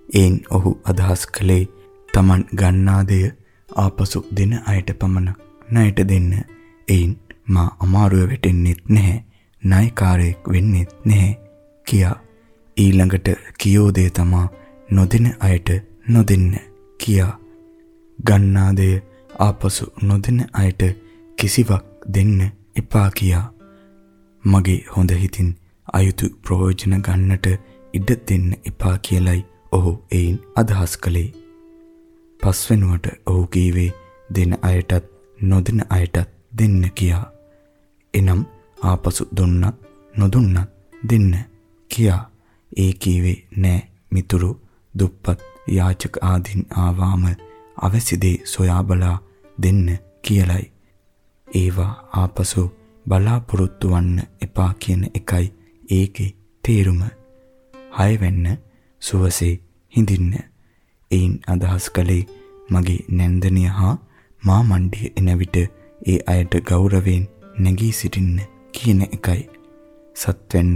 එයින් ඔහු අදහස් කළේ Taman ගන්නා දෙය ආපසු දෙන අයට පමණ ණයට දෙන්න. එයින් මා අමාරුව වැටෙන්නෙත් නැහැ. ණයකාරයෙක් වෙන්නෙත් නැහැ කියා ඊළඟට කියෝ දේ තමා නොදෙන අයට නොදෙන්න කියා ගන්නා දෙය ආපසු නොදෙන අයට කිසිවක් දෙන්න එපා කියා මගේ හොඳ හිතින් අයුතු ප්‍රයෝජන ගන්නට ඉඩ දෙන්න එපා කියලයි ඔහු එයින් අදහස් කළේ. පස්වෙනුවට ඔහු කීවේ දෙන අයටත් නොදෙන අයටත් දෙන්න කියා. එනම් ආපසු දුන්නත් නොදුන්නත් දෙන්න කියා. ඒ කීවේ නෑ මිතුරු දුප්පත් යාචක ආදීන් ආවාම අවැසි දේ සොයා බලා දෙන්න කියලයි. ඒවා ආපසු බලාපොරොත්තු වන්න එපා කියන එකයි ඒකේ තේරුම. හය වෙන්න සුවසේ හිඳින්න. එයින් අදහස් කළේ මගේ නැන්දනිය හා මා මණ්ඩිය එන විට ඒ අයට ගෞරවයෙන් නැගී සිටින්න කියන එකයි. සත්වෙන්න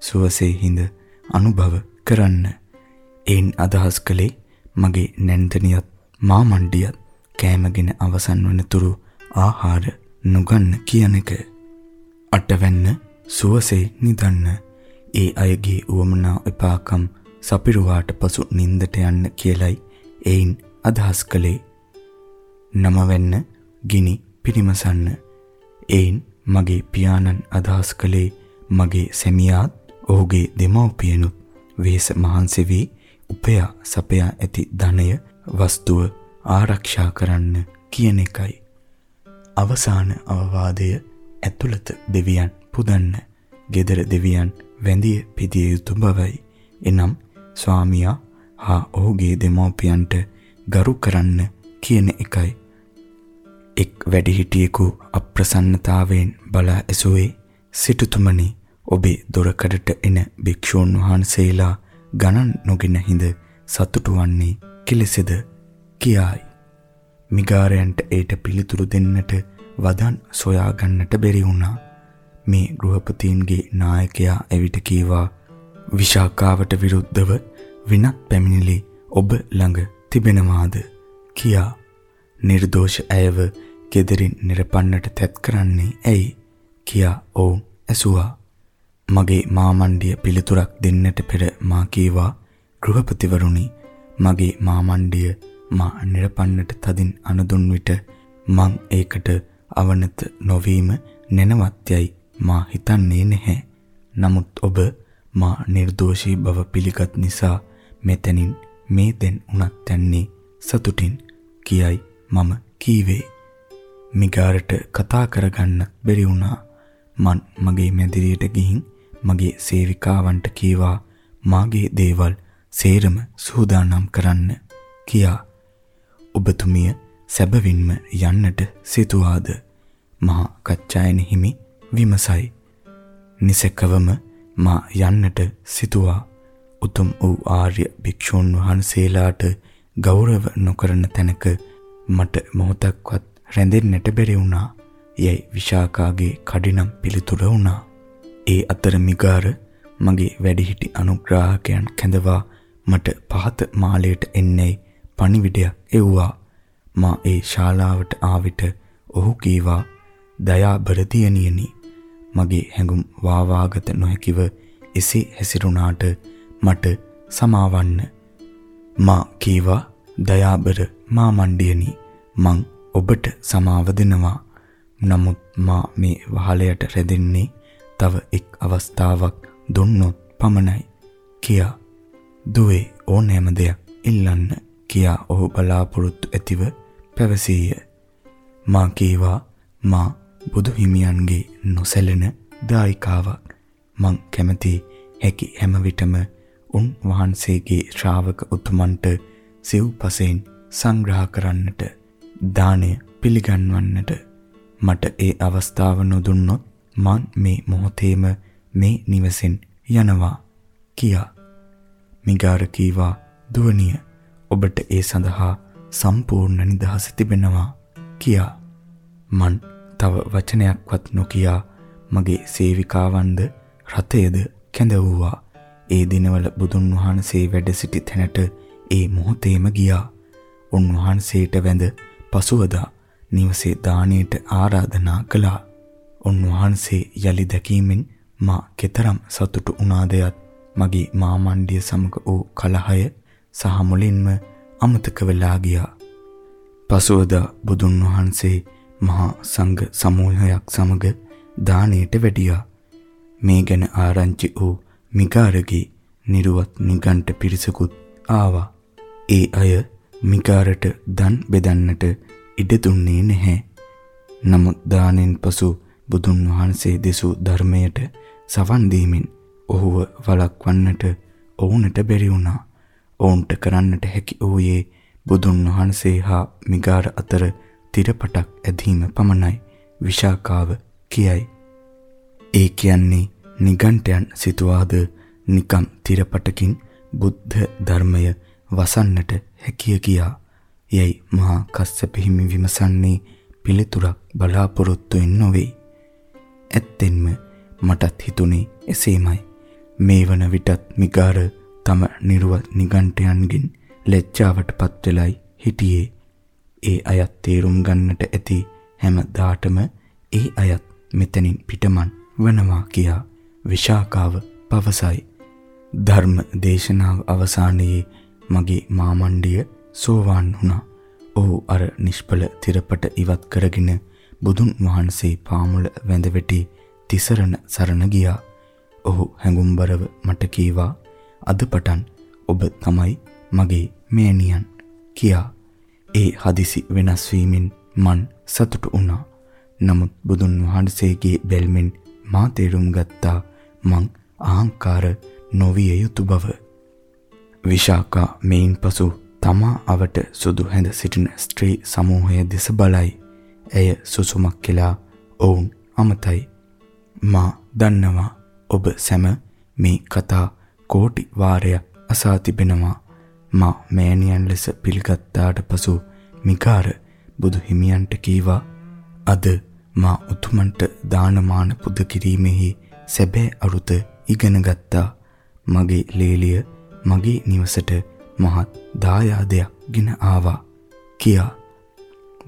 සුවසේ හිඳ අනුභව කරන්න. එයින් අදහස් කළේ මගේ නැන්දනියත් මා මණ්ඩියත් කෑමගෙන අවසන් වනතුරු ආහාර නොගන්න කියන එක. අටවැන්න සුවසේ නිදන්න. ඒ අයගේ උවමනා එපාකම් සපිරුවාට පසු නින්දට යන්න කියලයි එයින් අදහස් කළේ. නමවැන්න ගිනි පිරිමසන්න. එයින් මගේ පියාණන් අදහස් කළේ මගේ සැමියාත් ඔහුගේ දෙමව්පියනුත් වෙහෙස මහන්සි වී උපයා සපයා ඇති ධනය වස්තුව ආරක්ෂා කරන්න කියන එකයි. අවසාන අවවාදය ඇතුළත දෙවියන් පුදන්න, gedara දෙවියන් වැඳිය පිදිය යුතු බවයි. එනම් ස්වාමියා හා ඔහුගේ දෙමව්පියන්ට ගරු කරන්න කියන එකයි. එක් වැඩිහිටියෙකු අප්‍රසන්නතාවයෙන් බලා ඇසුවේ සිටුතුමනි ඔබේ දොරකඩට එන භික්ෂූන් වහන්සේලා ගණන් නොගෙන හිඳ සතුටු වන්නේ කෙලෙසද කියායි. මිගාරයන්ට ඒට පිළිතුරු දෙන්නට වදන් සොයා ගන්නට බැරි වුණා. මේ ගෘහපතීන්ගේ නායකයා එවිට කීවා විශාකාවට විරුද්ධව විනත් පැමිණිලි ඔබ ළඟ තිබෙනවාද කියා නිර්දෝෂ ඇයව gederin නිරපන්නට තැත් කරන්නේ ඇයි කියා ඔවුන් ඇසුවා. මගේ මාමණ්ඩිය පිළිතුරක් දෙන්නට පෙර මා කීවා ගෘහපතිවරුනි මගේ මාමණ්ඩිය මා නිරපන්නට තදින් අනුදුන් විට මං ඒකට අවනත නොවීම නැනවත්යයි මා හිතන්නේ නැහැ. නමුත් ඔබ මා නිර්දෝෂී බව පිළිගත් නිසා මෙතනින් මේ දැන් උනත් යන්නේ සතුටින් කියයි මම කීවේ. මිගාරට කතා කරගන්න බැරි වුණා. මන් මගේ මැදිරියට ගිහින් මගේ සේවිකාවන්ට කීවා මාගේ දේවල් සේරම සූදානම් කරන්න කියා. ඔබතුමිය සැබවින්ම යන්නට සිතුවාද? මහා කච්චායන හිමි විමසයි. නිසකවම මා යන්නට සිතුවා. උතුම් වූ ආර්ය භික්ෂූන් වහන්සේලාට ගෞරව නොකරන තැනක මට මොහොතක්වත් රැඳෙන්නට බැරි වුණා. යයි විශාකාගේ කඩිනම් පිළිතුර වුණා. ඒ අතර මිගාර මගේ වැඩිහිටි අනුග්‍රාහකයන් කැඳවා මට පහත මාලයට එන්නේ පණිවිඩයක් එව්වා. මා ඒ ශාලාවට ආවිට ඔහු කීවා දයාබර දියණියනි මගේ හැඟුම් වාවාගත නොහැකිව එසේ හැසිරුණාට මට සමාවන්න මා කීවා දයාබර මා මණ්ඩියනි මං ඔබට සමාව දෙනවා. නමුත් මා මේ වහලයට රැඳෙන්නේ තව එක් අවස්ථාවක් දුන්නොත් පමණයි කියා දුවේ ඕනෑම දෙයක් ඉල්ලන්න කියා ඔහු බලාපොරොත්තු ඇතිව පැවසීය. මා කීවා මා බුදු හිමියන්ගේ නොසැලෙන දායිකාවක්. මං කැමති හැකි හැම විටම උන් වහන්සේගේ ශ්‍රාවක උතුමන්ට සිව්පසෙන් සංග්‍රහ කරන්නට දාණය පිළිගන්වන්නට මට ඒ අවස්ථාව නොදුන්නොත් මං මේ මොහොතේම මේ නිවසෙන් යනවා කියා මිගාර කීවා දුවනිය ඔබට ඒ සඳහා සම්පූර්ණ නිදහස තිබෙනවා කියා මන් තව වචනයක්වත් නොකියා මගේ සේවිකාවන්ද රථයද කැඳවුවා. ඒ දිනවල බුදුන් වහන්සේ වැඩ සිටි තැනට ඒ මොහොතේම ගියා. උන්වහන්සේට වැඳ පසුවදා නිවසේ දාණයට ආරාධනා කළා. උන්වහන්සේ යලි දැකීමෙන් මා කෙතරම් සතුටු වුණාදයත් මගේ මාමණ්ඩිය සමග වූ කලහය සහ මුලින්ම අමතක වෙලා ගියා. පසුවදා බුදුන් වහන්සේ මහා සංඝ සමූහයක් සමග දාණයට වැඩියා. මේ ගැන ආරංචි වූ මිගාරගේ නිර්වත් නිගන්ට පිරිසකුත් ආවා. ඒ අය මිගාරට දන් බෙදන්නට ඉඩ දුන්නේ නැහැ. නමුත් දානෙන් පසු බුදුන් වහන්සේ දෙසූ ධර්මයට සවන් දීමෙන් ඔහුව වළක්වන්නට ඔවුන්ට බැරි වුණා. ඔවුන්ට කරන්නට හැකි වූයේ බුදුන් වහන්සේ හා මිගාර අතර තිරපටක් ඇදීම පමණයි. විශාකාව කියයි. ඒ කියන්නේ නිගණ්ඨයන් සිතුවාද නිකම් තිරපටකින් බුද්ධ ධර්මය වසන්නට හැකිය කියා. යයි මහා කස්සප හිමි විමසන්නේ පිළිතුරක් බලාපොරොත්තුෙන් නොවේ. ඇත්තෙන්ම මටත් හිතුනේ එසේමයි. මේ වන විටත් මිගාර තම නිර්වත් නිගණ්ඨයන්ගෙන් ලැජ්ජාවටපත් වෙලයි හිටියේ. ඒ අයත් තේරුම් ගන්නට ඇති හැම දාටම ඒ අයත් මෙතනින් පිටමන් වනවා කියා විශාකාව පවසයි. ධර්ම දේශනාව අවසානයේ මගේ මාමණ්ඩිය සෝවාන් වුණා. ඔහු අර නිෂ්පල තිරපට ඉවත් කරගෙන බුදුන් වහන්සේ පාමුල වැඳ වැටි තිසරණ සරණ ගියා. ඔහු හැඟුම්බරව මට කීවා අද පටන් ඔබ තමයි මගේ මෑණියන් කියා. ඒ හදිසි වෙනස් වීමෙන් මන් සතුටු වුණා. නමුත් බුදුන් වහන්සේගේ බැල්මෙන් මා තේරුම් ගත්තා මං අහංකාර නොවිය යුතු බව. විශාකා මේන් පසු තමා අවට සුදු හැඳ සිටින ස්ත්‍රී සමූහය දෙස බලයි. ඇය සුසුමක් කියලා ඔවුන් අමතයි. මා දන්නවා ඔබ සැම මේ කතා කෝටි වාරයක් අසා තිබෙනවා. මා මෑණියන් ලෙස පිළිගත්තාට පසු මිකාර බුදු හිමියන්ට කීවා. අද මා උතුමන්ට දානමාන පුද කිරීමෙහි සැබෑ අරුත ඉගෙන ගත්තා. මගේ ලේලිය මගේ නිවසට මහත් දායාදයක් ගෙන ආවා කියා.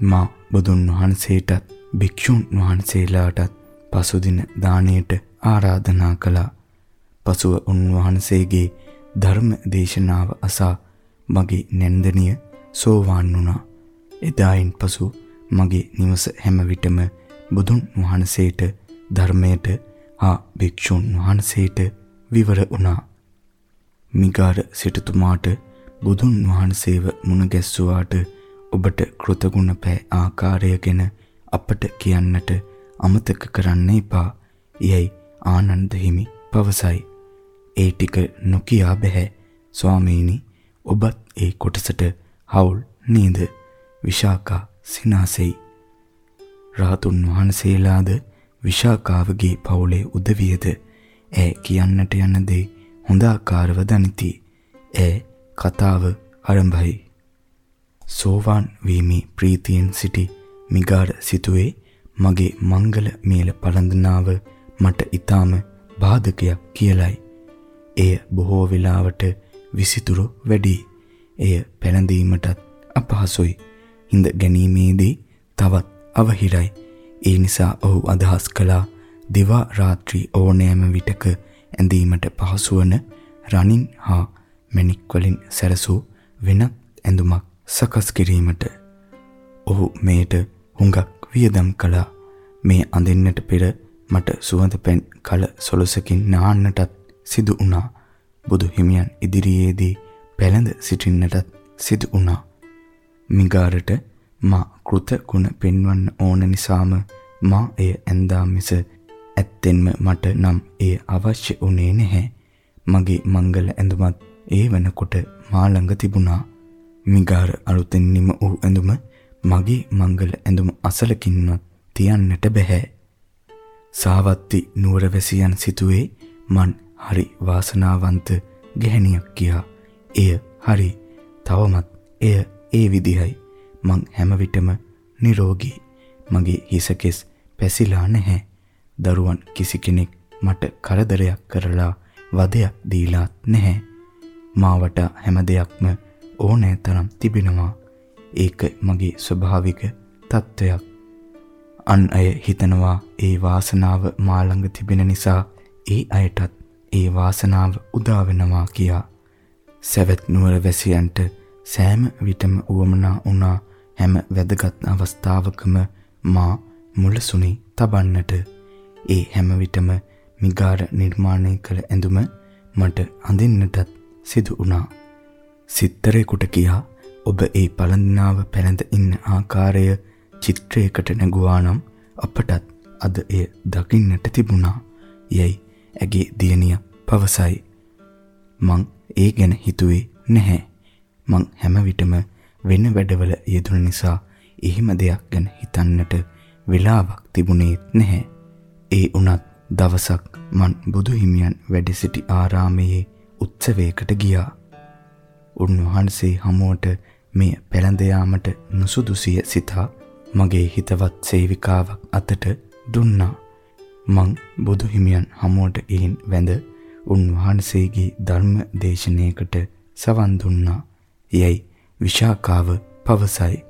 මා බුදුන් වහන්සේටත් භික්ෂුන් වහන්සේලාටත් පසුදින දාණයට ආරාධනා කළා. පසුව උන්වහන්සේගේ ධර්ම දේශනාව අසා මගේ නැන්දනිය සෝවාන් වුණා. එදායින් පසු මගේ නිවස හැම විටම බුදුන් වහන්සේට ධර්මයට හා භික්ෂුන් වහන්සේට විවර වුණා. මිගාර සිටුතුමාට බුදුන් වහන්සේව මුණ ගැස්සුවාට ඔබට කෘතගුණ පෑ ආකාරය ගැන අපට කියන්නට අමතක කරන්න එපා. යයි ආනන්ද හිමි පවසයි. ඒ ටික නොකියා බෑ. ස්වාමීනි ඔබත් ඒ කොටසට හවුල් නේද? විශාකා සිනාසෙයි. රාතුන් වහන්සේලාද විශාකාවගේ පවුලේ උදවියද ඈ කියන්නට යන දේ හොඳ ආකාරව දනිති. ඈ කතාව ආරම්භයි. සෝවාන් වීමේ ප්‍රීතියෙන් සිටි මිගාර සිටුවේ මගේ මංගල මේල පළඳනාව මට ඊටාම බාධකයක් කියලයි. එය බොහෝ වෙලාවට විසිතුරු වැඩි. එය පැළඳීමටත් අපහසුයි. හිඳ ගැනීමේදී තවත් අවහිරයි. ඒ නිසා ඔහු අදහස් කළා දිවා රාත්‍රී ඕනෑම විටක ඇඳීමට පහසු වන රණින් හා මණික් වලින් සැරසූ වෙනත් ඇඳුමක් සකස් කිරීමට ඔහු මේට හුඟක් වියදම් කළා. මේ අඳින්නට පෙර මට සුවඳ පැන් කල සොලසකින් නාන්නටත් සිදු වුණා. බුදු හිමියන් ඉදිරියේදී පැලඳ සිටින්නටත් සිදු වුණා. මිගාරට මා කෘත ගුණ පෙන්වන්න ඕන නිසාම මා එය ඇඳා මිස ඇත්තෙන්ම මට නම් එය අවශ්‍ය වුණේ නැහැ. මගේ මංගල ඇඳුමත් ඒ වෙනකොට මා ළඟ තිබුණා. මිගාර අලුතෙන් නිම වූ ඇඳුම මගේ මංගල ඇඳුම අසලකින්වත් තියන්නට බෑ. සාවත්ති නුවරවැසියන් සිතුවේ මන් හරි වාසනාවන්ත ගැහණියක් කියා. එය හරි. තවමත් එය ඒ විදිහයි. මං හැම විටම නිරෝගී. මගේ හිසකෙස් පැසිලා නැහැ. දරුවන් කිසි කෙනෙක් මට කරදරයක් කරලා වදයක් දීලාත් නැහැ. මාවට හැම දෙයක්ම ඕනෑ තරම් තිබෙනවා. ඒක මගේ ස්වභාවික තත්වයක්. අන් අය හිතනවා ඒ වාසනාව මා ළඟ තිබෙන නිසා ඒ අයටත් ඒ වාසනාව උදා වෙනවා කියා. සවැත් නුවර වැසියන්ට සෑම විටම උවමනා වුණා හැම වැදගත් අවස්ථාවකම මා මුලසුනේ තබන්නට ඒ හැම විටම මිගාර නිර්මාණය කළ ඇඳුම මට අඳින්නටත් සිදු වුණා. සිත්තරේකට කියා ඔබ ඒ පළඳිනාව පැළඳ ඉන්න ආකාරය චිත්‍රයකට නැගුවා නම් අපටත් අද එය දකින්නට තිබුණා. යයි ඇගේ දියණිය පවසයි. මං ඒ ගැන හිතුවේ නැහැ. මං හැම විටම වෙන වැඩවල යෙදුන නිසා එහෙම දෙයක් ගැන හිතන්නට වෙලාවක් තිබුණේත් නැහැ. ඒ උනත් දවසක් මන් බුදු හිමියන් වැඩ සිටි ආරාමයේ උත්සවයකට ගියා. උන්වහන්සේ හමුවට මේ පෙළඳ යාමට නුසුදුසිය සිතා මගේ හිතවත් සේවිකාවක් අතට දුන්නා. මං බුදු හිමියන් හමුවට එයින් වැඳ උන්වහන්සේගේ ධර්ම දේශනාවකට සවන් දුන්නා. යයි විශාකාව පවසයි.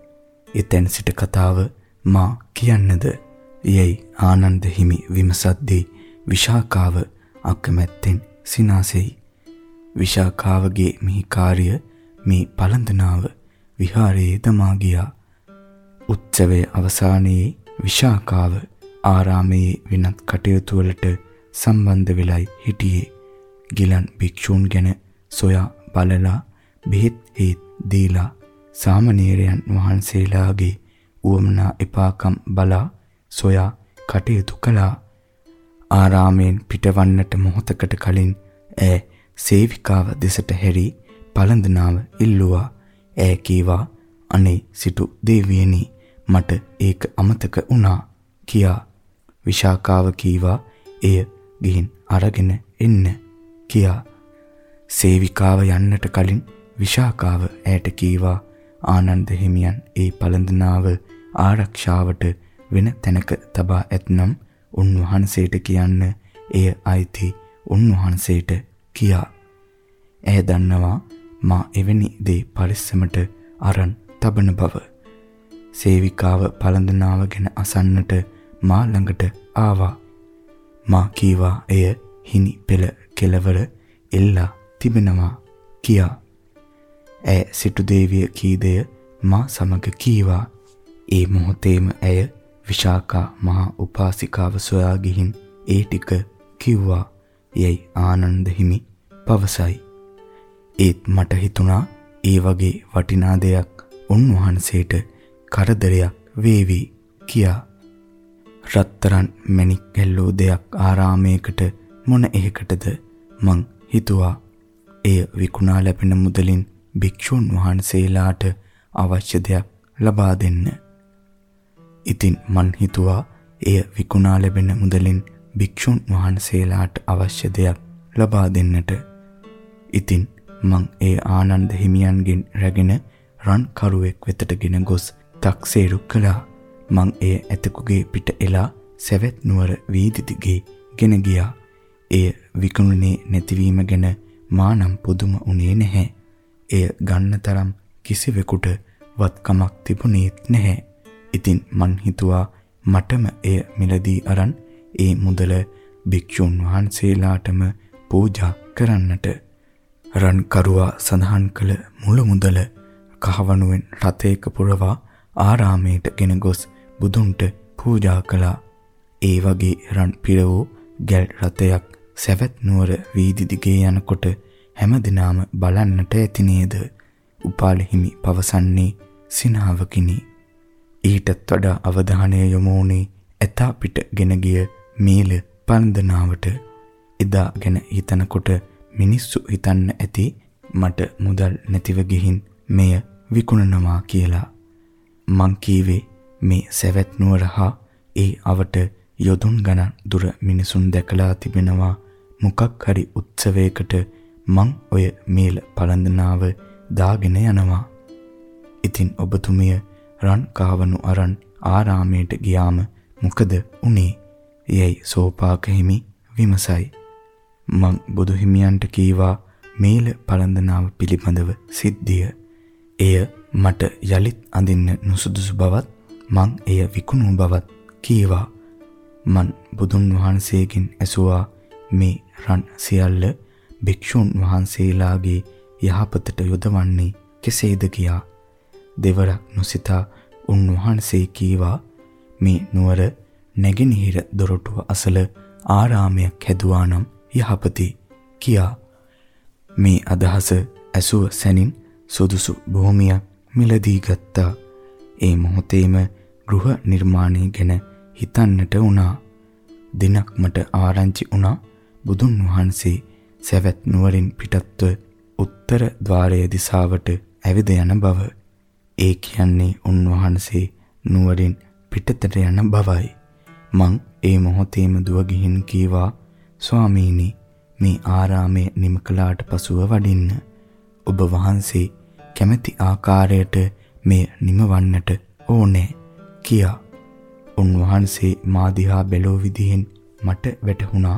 එතෙන් සිට කතාව මා කියන්නද? යයි ආනන්ද හිමි විමසද්දී විශාකාව අකමැත්තෙන් සිනාසෙයි. විශාකාවගේ මිහි කාර්ය මේ පළඳනාව විහාරයේ දමා ගියා. උත්සවයේ අවසානයේ විශාකාව ආරාමයේ වෙනත් කටයුතු වලට සම්බන්ධ වෙලයි හිටියේ. ගිලන් භික්ෂූන් ගැන සොයා බලලා බෙහෙත් හේත් දීලා සාමණේරයන් වහන්සේලාගේ උවමනා එපාකම් බලා සොයා කටයුතු කළා. ආරාමයෙන් පිටවන්නට මොහොතකට කලින් ඈ සේවිකාව දෙසට හැරි පළඳනාව ඉල්ලුවා. ඈ කීවා අනේ සිටු දේවියනි මට ඒක අමතක වුණා කියා විශාකාව කීවා එය ගිහින් අරගෙන එන්න කියා සේවිකාව යන්නට කලින් විශාකාව ඇයට කීවා ආනන්ද හිමියන් ඒ පළඳනාව ආරක්ෂාවට වෙන තැනක තබා ඇතනම් උන්වහන්සේට කියන්න එය අයිති උන්වහන්සේට කියා. ඇය දන්නවා මා එවැනි දේ පරිස්සමට අරන් තබන බව. සේවිකාව පළඳනාව ගැන අසන්නට මා ළඟට ආවා. මා කීවා එය හිනි පෙළ කෙලවර එල්ලා තිබෙනවා කියා. ඇය සිටු දේවිය කීදය මා සමග කීවා. ඒ මොහොතේම ඇය විශාකා මහා උපාසිකාව සොයා ගිහින් ඒ ටික කිව්වා. යයි ආනන්ද හිමි පවසයි. ඒත් මට හිතුණා ඒ වගේ වටිනා දෙයක් උන්වහන්සේට කරදරයක් වේවි කියා. රත්තරන් මණික් ගැල්ලෝ දෙයක් ආරාමයකට මොන එහෙකටද මං හිතුවා. එය විකුණා ලැබෙන මුදලින් භික්ෂුන් වහන්සේලාට අවශ්‍ය දෙයක් ලබා දෙන්න. ඉතින් මන් හිතුවා එය විකුණා ලැබෙන මුදලින් භික්ෂුන් වහන්සේලාට අවශ්‍ය දෙයක් ලබා දෙන්නට. ඉතින් මං ඒ ආනන්ද හිමියන්ගෙන් රැගෙන රන් කරුවෙක් වෙතටගෙන ගොස් තක්සේරු කළා. මං එය ඇතකුගේ පිට එලා සැවැත් නුවර වීදි දිගේ ගෙන ගියා. එය විකුණුනේ නැතිවීම ගැන මානම් පුදුම උනේ නැහැ. එය ගන්න තරම් කිසිවෙකුට වත්කමක් තිබුණේත් නැහැ. ඉතින් මං හිතුවා මටම එය මිලදී අරන් ඒ මුදල භික්ෂුන් වහන්සේලාටම පූජා කරන්නට. රන් කරුවා සඳහන් කළ මුළු මුදල කහවණුවෙන් රථයක පුරවා ආරාමයට ගෙන ගොස් බුදුන්ට පූජා කළා. ඒ වගේ රන් පිර වූ ගැල් රථයක් සැවැත් නුවර වීදි දිගේ යනකොට හැමදිනාම බලන්නට ඇති නේද? උපාල හිමි පවසන්නේ සිනාවකිනි. ඊටත් වඩා අවධානය යොමු වුණේ ඇතා පිට ගෙන ගිය මීල පන්දනාවට එදා ගැන හිතනකොට මිනිස්සු හිතන්න ඇති මට මුදල් නැතිව ගිහින් මෙය විකුණනවා කියලා. මං කීවේ මේ සැවැත් නුවර හා ඒ අවට යොදුන් ගණන් දුර මිනිසුන් දැකලා තිබෙනවා මොකක් හරි උත්සවයකට මං ඔය මේල පළඳනාව දාගෙන යනවා. ඉතින් ඔබතුමිය රන් කාවනු අරන් ආරාමයට ගියාම මොකද උනේ? යයි සෝපාක හිමි විමසයි. මං බුදු හිමියන්ට කීවා මේල පළඳනාව පිළිබඳව සිද්ධිය. එය මට යලිත් අඳින්න නුසුදුසු බවත් මං එය විකුණු බවත් කීවා. මන් බුදුන් වහන්සේගෙන් ඇසුවා මේ රන් සියල්ල භික්ෂුන් වහන්සේලාගේ යහපතට යොදවන්නේ කෙසේද කියා දෙවරක් නොසිතා උන්වහන්සේ කීවා මේ නුවර නැගෙනහිර දොරටුව අසල ආරාමයක් හැදුවා නම් යහපති කියා මේ අදහස ඇසුව සැනින් සුදුසු භූමියක් මිලදී ගත්තා. ඒ මොහොතේම ගෘහ නිර්මාණය ගැන හිතන්නට වුණා. දිනක් මට ආරංචි වුණා බුදුන් වහන්සේ සැවැත් නුවරින් පිටත්ව උත්තර ద్వාරයේ දිසාවට ඇවිද යන බව. ඒ කියන්නේ උන්වහන්සේ නුවරින් පිටතට යන බවයි. මං ඒ මොහොතේම දුව ගිහින් කීවා ස්වාමීනි මේ ආරාමයේ නිම කළාට පසුව වඩින්න ඔබ වහන්සේ කැමැති ආකාරයට මෙය නිමවන්නට ඕනේ කියා උන්වහන්සේ මා දිහා බැලෝ විදිහෙන් මට වැටහුණා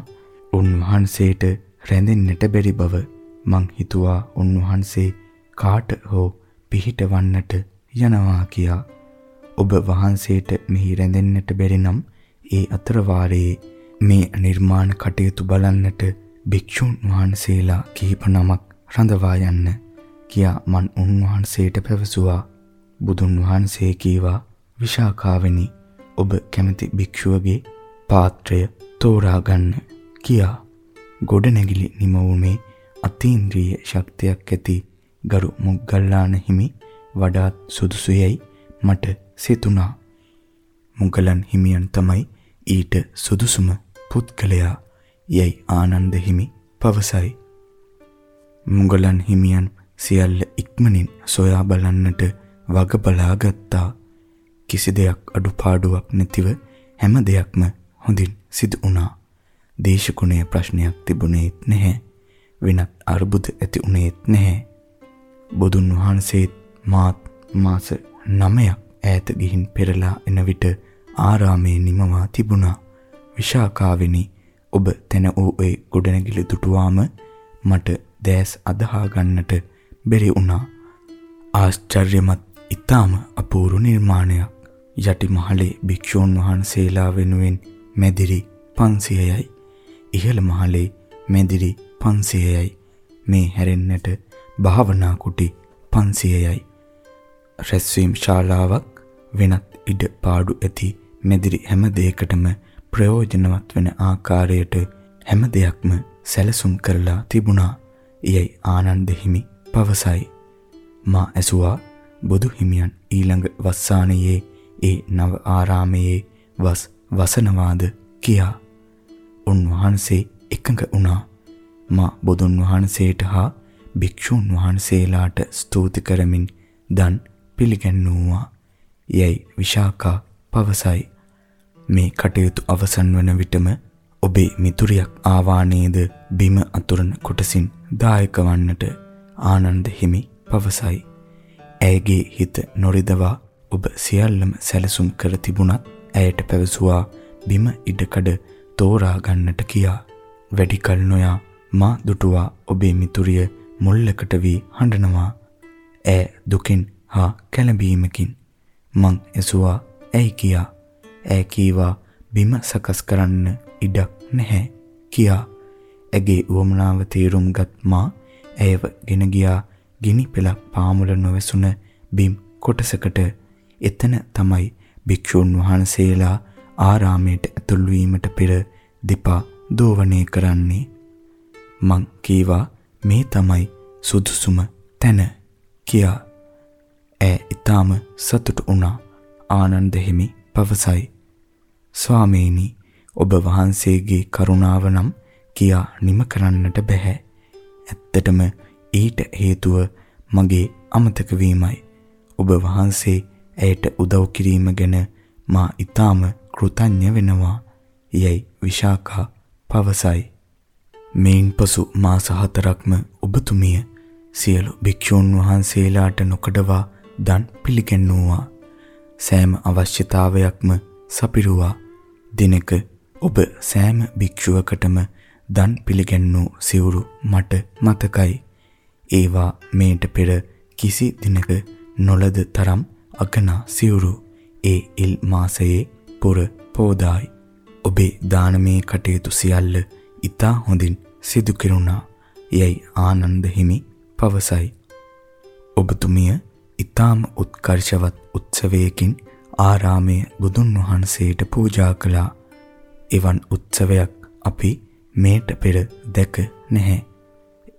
උන්වහන්සේට රැඳෙන්නට බැරි බව මං හිතුවා උන්වහන්සේ කාට හෝ පිහිටවන්නට යනවා කියා ඔබ වහන්සේට මෙහි රැඳෙන්නට බැරි නම් ඒ අතර වාරයේ මේ නිර්මාණ කටයුතු බලන්නට භික්ෂුන් වහන්සේලා කිහිප නමක් රඳවා යන්න කියා මන් උන්වහන්සේට පැවසුවා. බුදුන් වහන්සේ කීවා විශාඛාවෙනි ඔබ කැමති භික්ෂුවගේ පාත්‍රය තෝරා ගන්න කියා. ගොඩනැගිලි නිමවුමේ අතීන්ද්‍රිය ශක්තියක් ඇති ගරු මුග්ගල්ලාන හිමි වඩාත් සුදුසුයයි මට සිතුණා. මුගලන් හිමියන් තමයි ඊට සුදුසුම පුද්ගලයා යයි ආනන්ද හිමි පවසයි. මුගලන් හිමියන් සියල්ල ඉක්මනින් සොයා බලන්නට වග බලා ගත්තා. කිසි දෙයක් අඩුපාඩුවක් නැතිව හැම දෙයක්ම හොඳින් සිදු වුණා. දේශකුණේ ප්‍රශ්නයක් තිබුණේත් නැහැ. වෙනත් අර්බුද ඇති වුණේත් නැහැ. බුදුන් වහන්සේත් මාත් මාස 9ක් ඈත ගිහින් පෙරලා එන විට ආරාමේ නිමවා තිබුණා. විශාකාවෙනි ඔබ තැන වූ ඒ ගොඩනැගිලි දුටුවාම මට දැස් අදහා ගන්නට බැරි වුණා. ආශ්චර්යමත් ඊටාම අපූර්ව නිර්මාණයක්. යටි මහලේ භික්ෂූන් වහන්සේලා වෙනුවෙන් මැදිරි 500යි. ඉහළ මහලේ මැදිරි 500යි. මේ හැරෙන්නට භාවනා කුටි 500යි. රැස්වීම් ශාලාවක් වෙනත් ඉඩ පාඩු ඇති මෙදිරි හැම දෙයකටම ප්‍රයෝජනවත් වෙන ආකාරයට හැම දෙයක්ම සැලසුම් කරලා තිබුණා. ඊයි ආනන්ද හිමි පවසයි. මා ඇසුවා බුදු හිමියන් ඊළඟ වස්සානයේ ඒ නව ආරාමයේ වස් වසනවාද කියා. උන්වහන්සේ එකඟ වුණා. මා බුදුන් වහන්සේට හා භික්ෂුන් වහන්සේලාට ස්තුති කරමින් දන් පිළිගැන්වුවා. යයි විශාකා පවසයි. මේ කටයුතු අවසන් වන විටම ඔබේ මිතුරියක් ආවා නේද බිම අතුරන කොටසින් දායක වන්නට ආනන්ද හිමි පවසයි. ඇයගේ හිත නොරිදවා ඔබ සියල්ලම සැලසුම් කර තිබුණත් ඇයට පැවසුවා බිම ඉඩකඩ තෝරා ගන්නට කියා. වැඩි කල නොයා මා දුටුවා ඔබේ මිතුරිය මුල්ලකට වී හඬනවා. ඈ දුකින් හා කැළඹීමකින් මං ඇසුවා ඇයි කියා. ඈ කීවා බිම සකස් කරන්න ඉඩක් නැහැ කියා. ඇගේ උවමනාව තේරුම්ගත් මා ඇයව ගෙන ගියා ගිනි පෙළ පාමුල නොවැසුන බිම් කොටසකට එතන තමයි භික්ෂුන් වහන්සේලා ආරාමයට ඇතුල් වීමට පෙර දෙපා දෝවණය කරන්නේ. මං කීවා මේ තමයි සුදුසුම තැන කියා. ඈ ඊටාම සතුටු වුණා. ආනන්ද හිමි පවසයි. ස්වාමීනි ඔබ වහන්සේගේ කරුණාව නම් කියා නිම කරන්නට බෑ ඇත්තටම ඊට හේතුව මගේ අමතක වීමයි. ඔබ වහන්සේ ඇයට උදව් කිරීම ගැන මා ඊටාම කෘතඥ වෙනවා යයි විශාඛා පවසයි මේන් පසු මාස හතරක්ම ඔබතුමිය සියලු භික්ෂූන් වහන්සේලාට නොකඩවා දන් පිළිගැන්වුවා. සෑම අවශ්‍යතාවයක්ම සපිරුවා. දිනක ඔබ සෑම භික්ෂුවකටම දන් පිළිගැන්වූ සිවුරු මට මතකයි. ඒවා මේට පෙර කිසි දිනක නොලද තරම් අගනා සිවුරු ඒ ඉල් මාසයේ පුර පෝදායි. ඔබේ දානමේ කටයුතු සියල්ල ඊතා හොඳින් සිදු කෙරුණා. යයි ආනන්ද හිමි පවසයි. ඔබතුමිය ඊ타ම උත්කර්ෂවත් උත්සවයකින් ආරාමයේ බුදුන් වහන්සේට පූජා කළා. එවන් උත්සවයක් අපි මේට පෙර දැක නැහැ.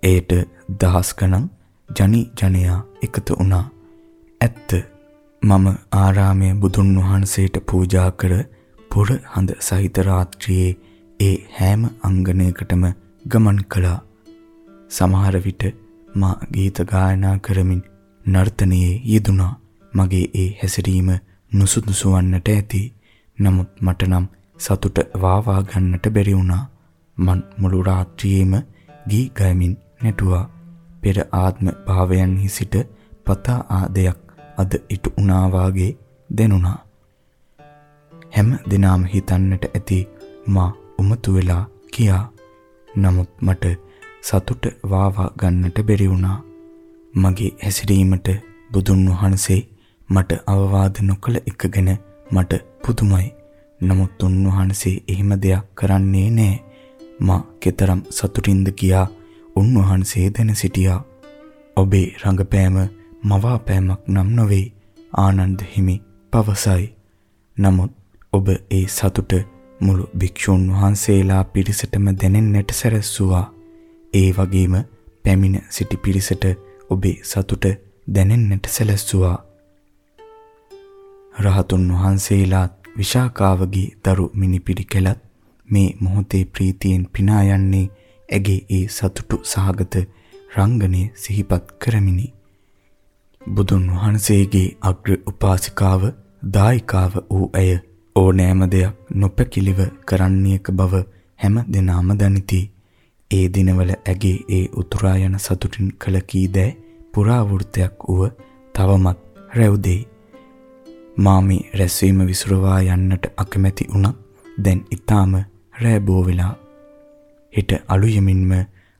ඒට දහස් ගණන් ජනි ජනයා එකතු වුණා. ඇත්ත මම ආරාමයේ බුදුන් වහන්සේට පූජා කර පුර හඳ සහිත රාත්‍රියේ ඒ හැම අංගණයකටම ගමන් කළා. සමහර විට මා ගීත ගායනා කරමින් නර්තනයේ යෙදුණා. මගේ ඒ හැසිරීම නුසුදුසු වන්නට ඇති. නමුත් මට නම් සතුට වාවා ගන්නට බැරි වුණා. මන් මුළු රාත්‍රියේම ගී ගයමින් නැටුවා. පෙර ආත්ම භාවයන්හි සිට පතා ආදයක් අද ඉටු වුණා වාගේ දැනුණා. හැම දිනම හිතන්නට ඇති මා උමතු වෙලා කියා. නමුත් මට සතුට වාවා ගන්නට බැරි වුණා. මගේ හැසිරීමට බුදුන් වහන්සේ මට අවවාද නොකළ එක ගැන මට පුදුමයි. නමුත් උන්වහන්සේ එහෙම දෙයක් කරන්නේ නෑ. මා කතරම් සතුටින්ද කියා උන්වහන්සේ දැන සිටියා. ඔබේ රංගපෑම මවාපෑමක් නම් නොවේ. ආනන්ද හිමි පවසයි. නමුත් ඔබ ඒ සතුට මුළු භික්ෂුන් වහන්සේලා පිරිසටම දැනෙන්නට සැරසුවා. ඒ වගේම පැමිණ සිටි පිරිසට ඔබේ සතුට දැනෙන්නට සැලැස්සුවා. රහතුන් වහන්සේලාත් විශාකාවගේ දරු මිනිපිරි කෙලත් මේ මොහොතේ ප්‍රීතියෙන් පිනා යන්නේ ඇගේ ඒ සතුටු සහගත රංගනය සිහිපත් කරමිනි. බුදුන් වහන්සේගේ අග්‍ර උපාසිකාව දායිකාව වූ ඇය ඕනෑම දෙයක් නොපැකිලිව කරන්නේක බව හැම දිනම දනිති. ඒ දිනවල ඇගේ ඒ උතුරා යන සතුටින් කළ කී දෑ පුරාවෘත්තයක් වුව තවමත් රැව්දෙයි. මා මේ රැස්වීම විසුරවා යන්නට අකමැති වුණත් දැන් ඊටාම රැබෝ වෙලා හිට අලුයමින්ම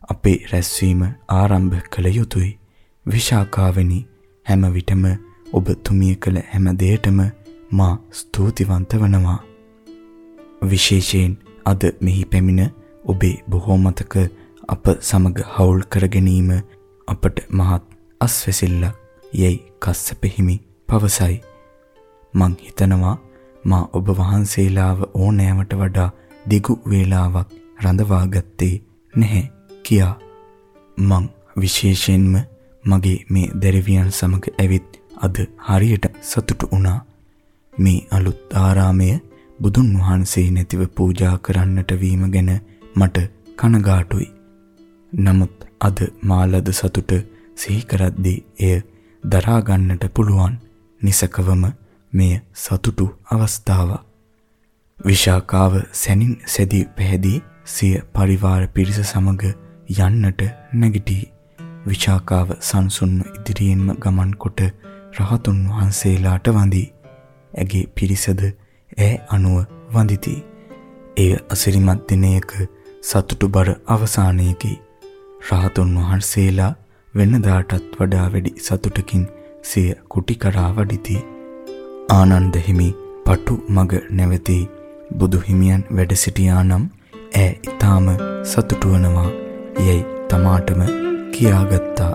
අපේ රැස්වීම ආරම්භ කළ යුතුය. විශාකාවෙනි හැම විටම ඔබ තුමිය කළ හැම දෙයකටම මා ස්තුතිවන්ත වනවා. විශේෂයෙන් අද මෙහි පැමිණ ඔබේ බොහෝ මතක අප සමග හවුල් කර ගැනීම අපට මහත් අස්වැසිල්ලක් යයි කස්සප හිමි පවසයි. මං හිතනවා මා ඔබ වහන්සේලාව ඕනෑමට වඩා දිගු වේලාවක් රඳවා ගත්තේ නැහැ කියා. මං විශේෂයෙන්ම මගේ මේ දැරිවියන් සමග ඇවිත් අද හරියට සතුටු වුණා. මේ අලුත් ආරාමය බුදුන් වහන්සේ නැතිව පූජා කරන්නට වීම ගැන මට කනගාටුයි. නමුත් අද මාලද සතුට සිහි කරද්දී එය දරා ගන්නට පුළුවන් නිසකවම මෙය සතුටු අවස්ථාවක්. විශාකාව සැනින් සැදී පැහැදී සිය පරිවාර පිරිස සමග යන්නට නැගිටී. විශාකාව සංසුන්ව ඉදිරියෙන්ම ගමන් කොට රහතුන් වහන්සේලාට වඳී. ඇගේ පිරිසද ඈ අනුව වඳිති. එය අසිරිමත් දිනයක සතුටුබර අවසානයකි. රහතුන් වහන්සේලා වෙනදාටත් වඩා වැඩි සතුටකින් සිය කුටි කරා වඩිති. ආනන්ද හිමි පටු මග නැවතී බුදු හිමියන් වැඩ සිටියා නම් ඈ ඊටාම සතුටු වනවා. යයි තමාටම किया गत्ता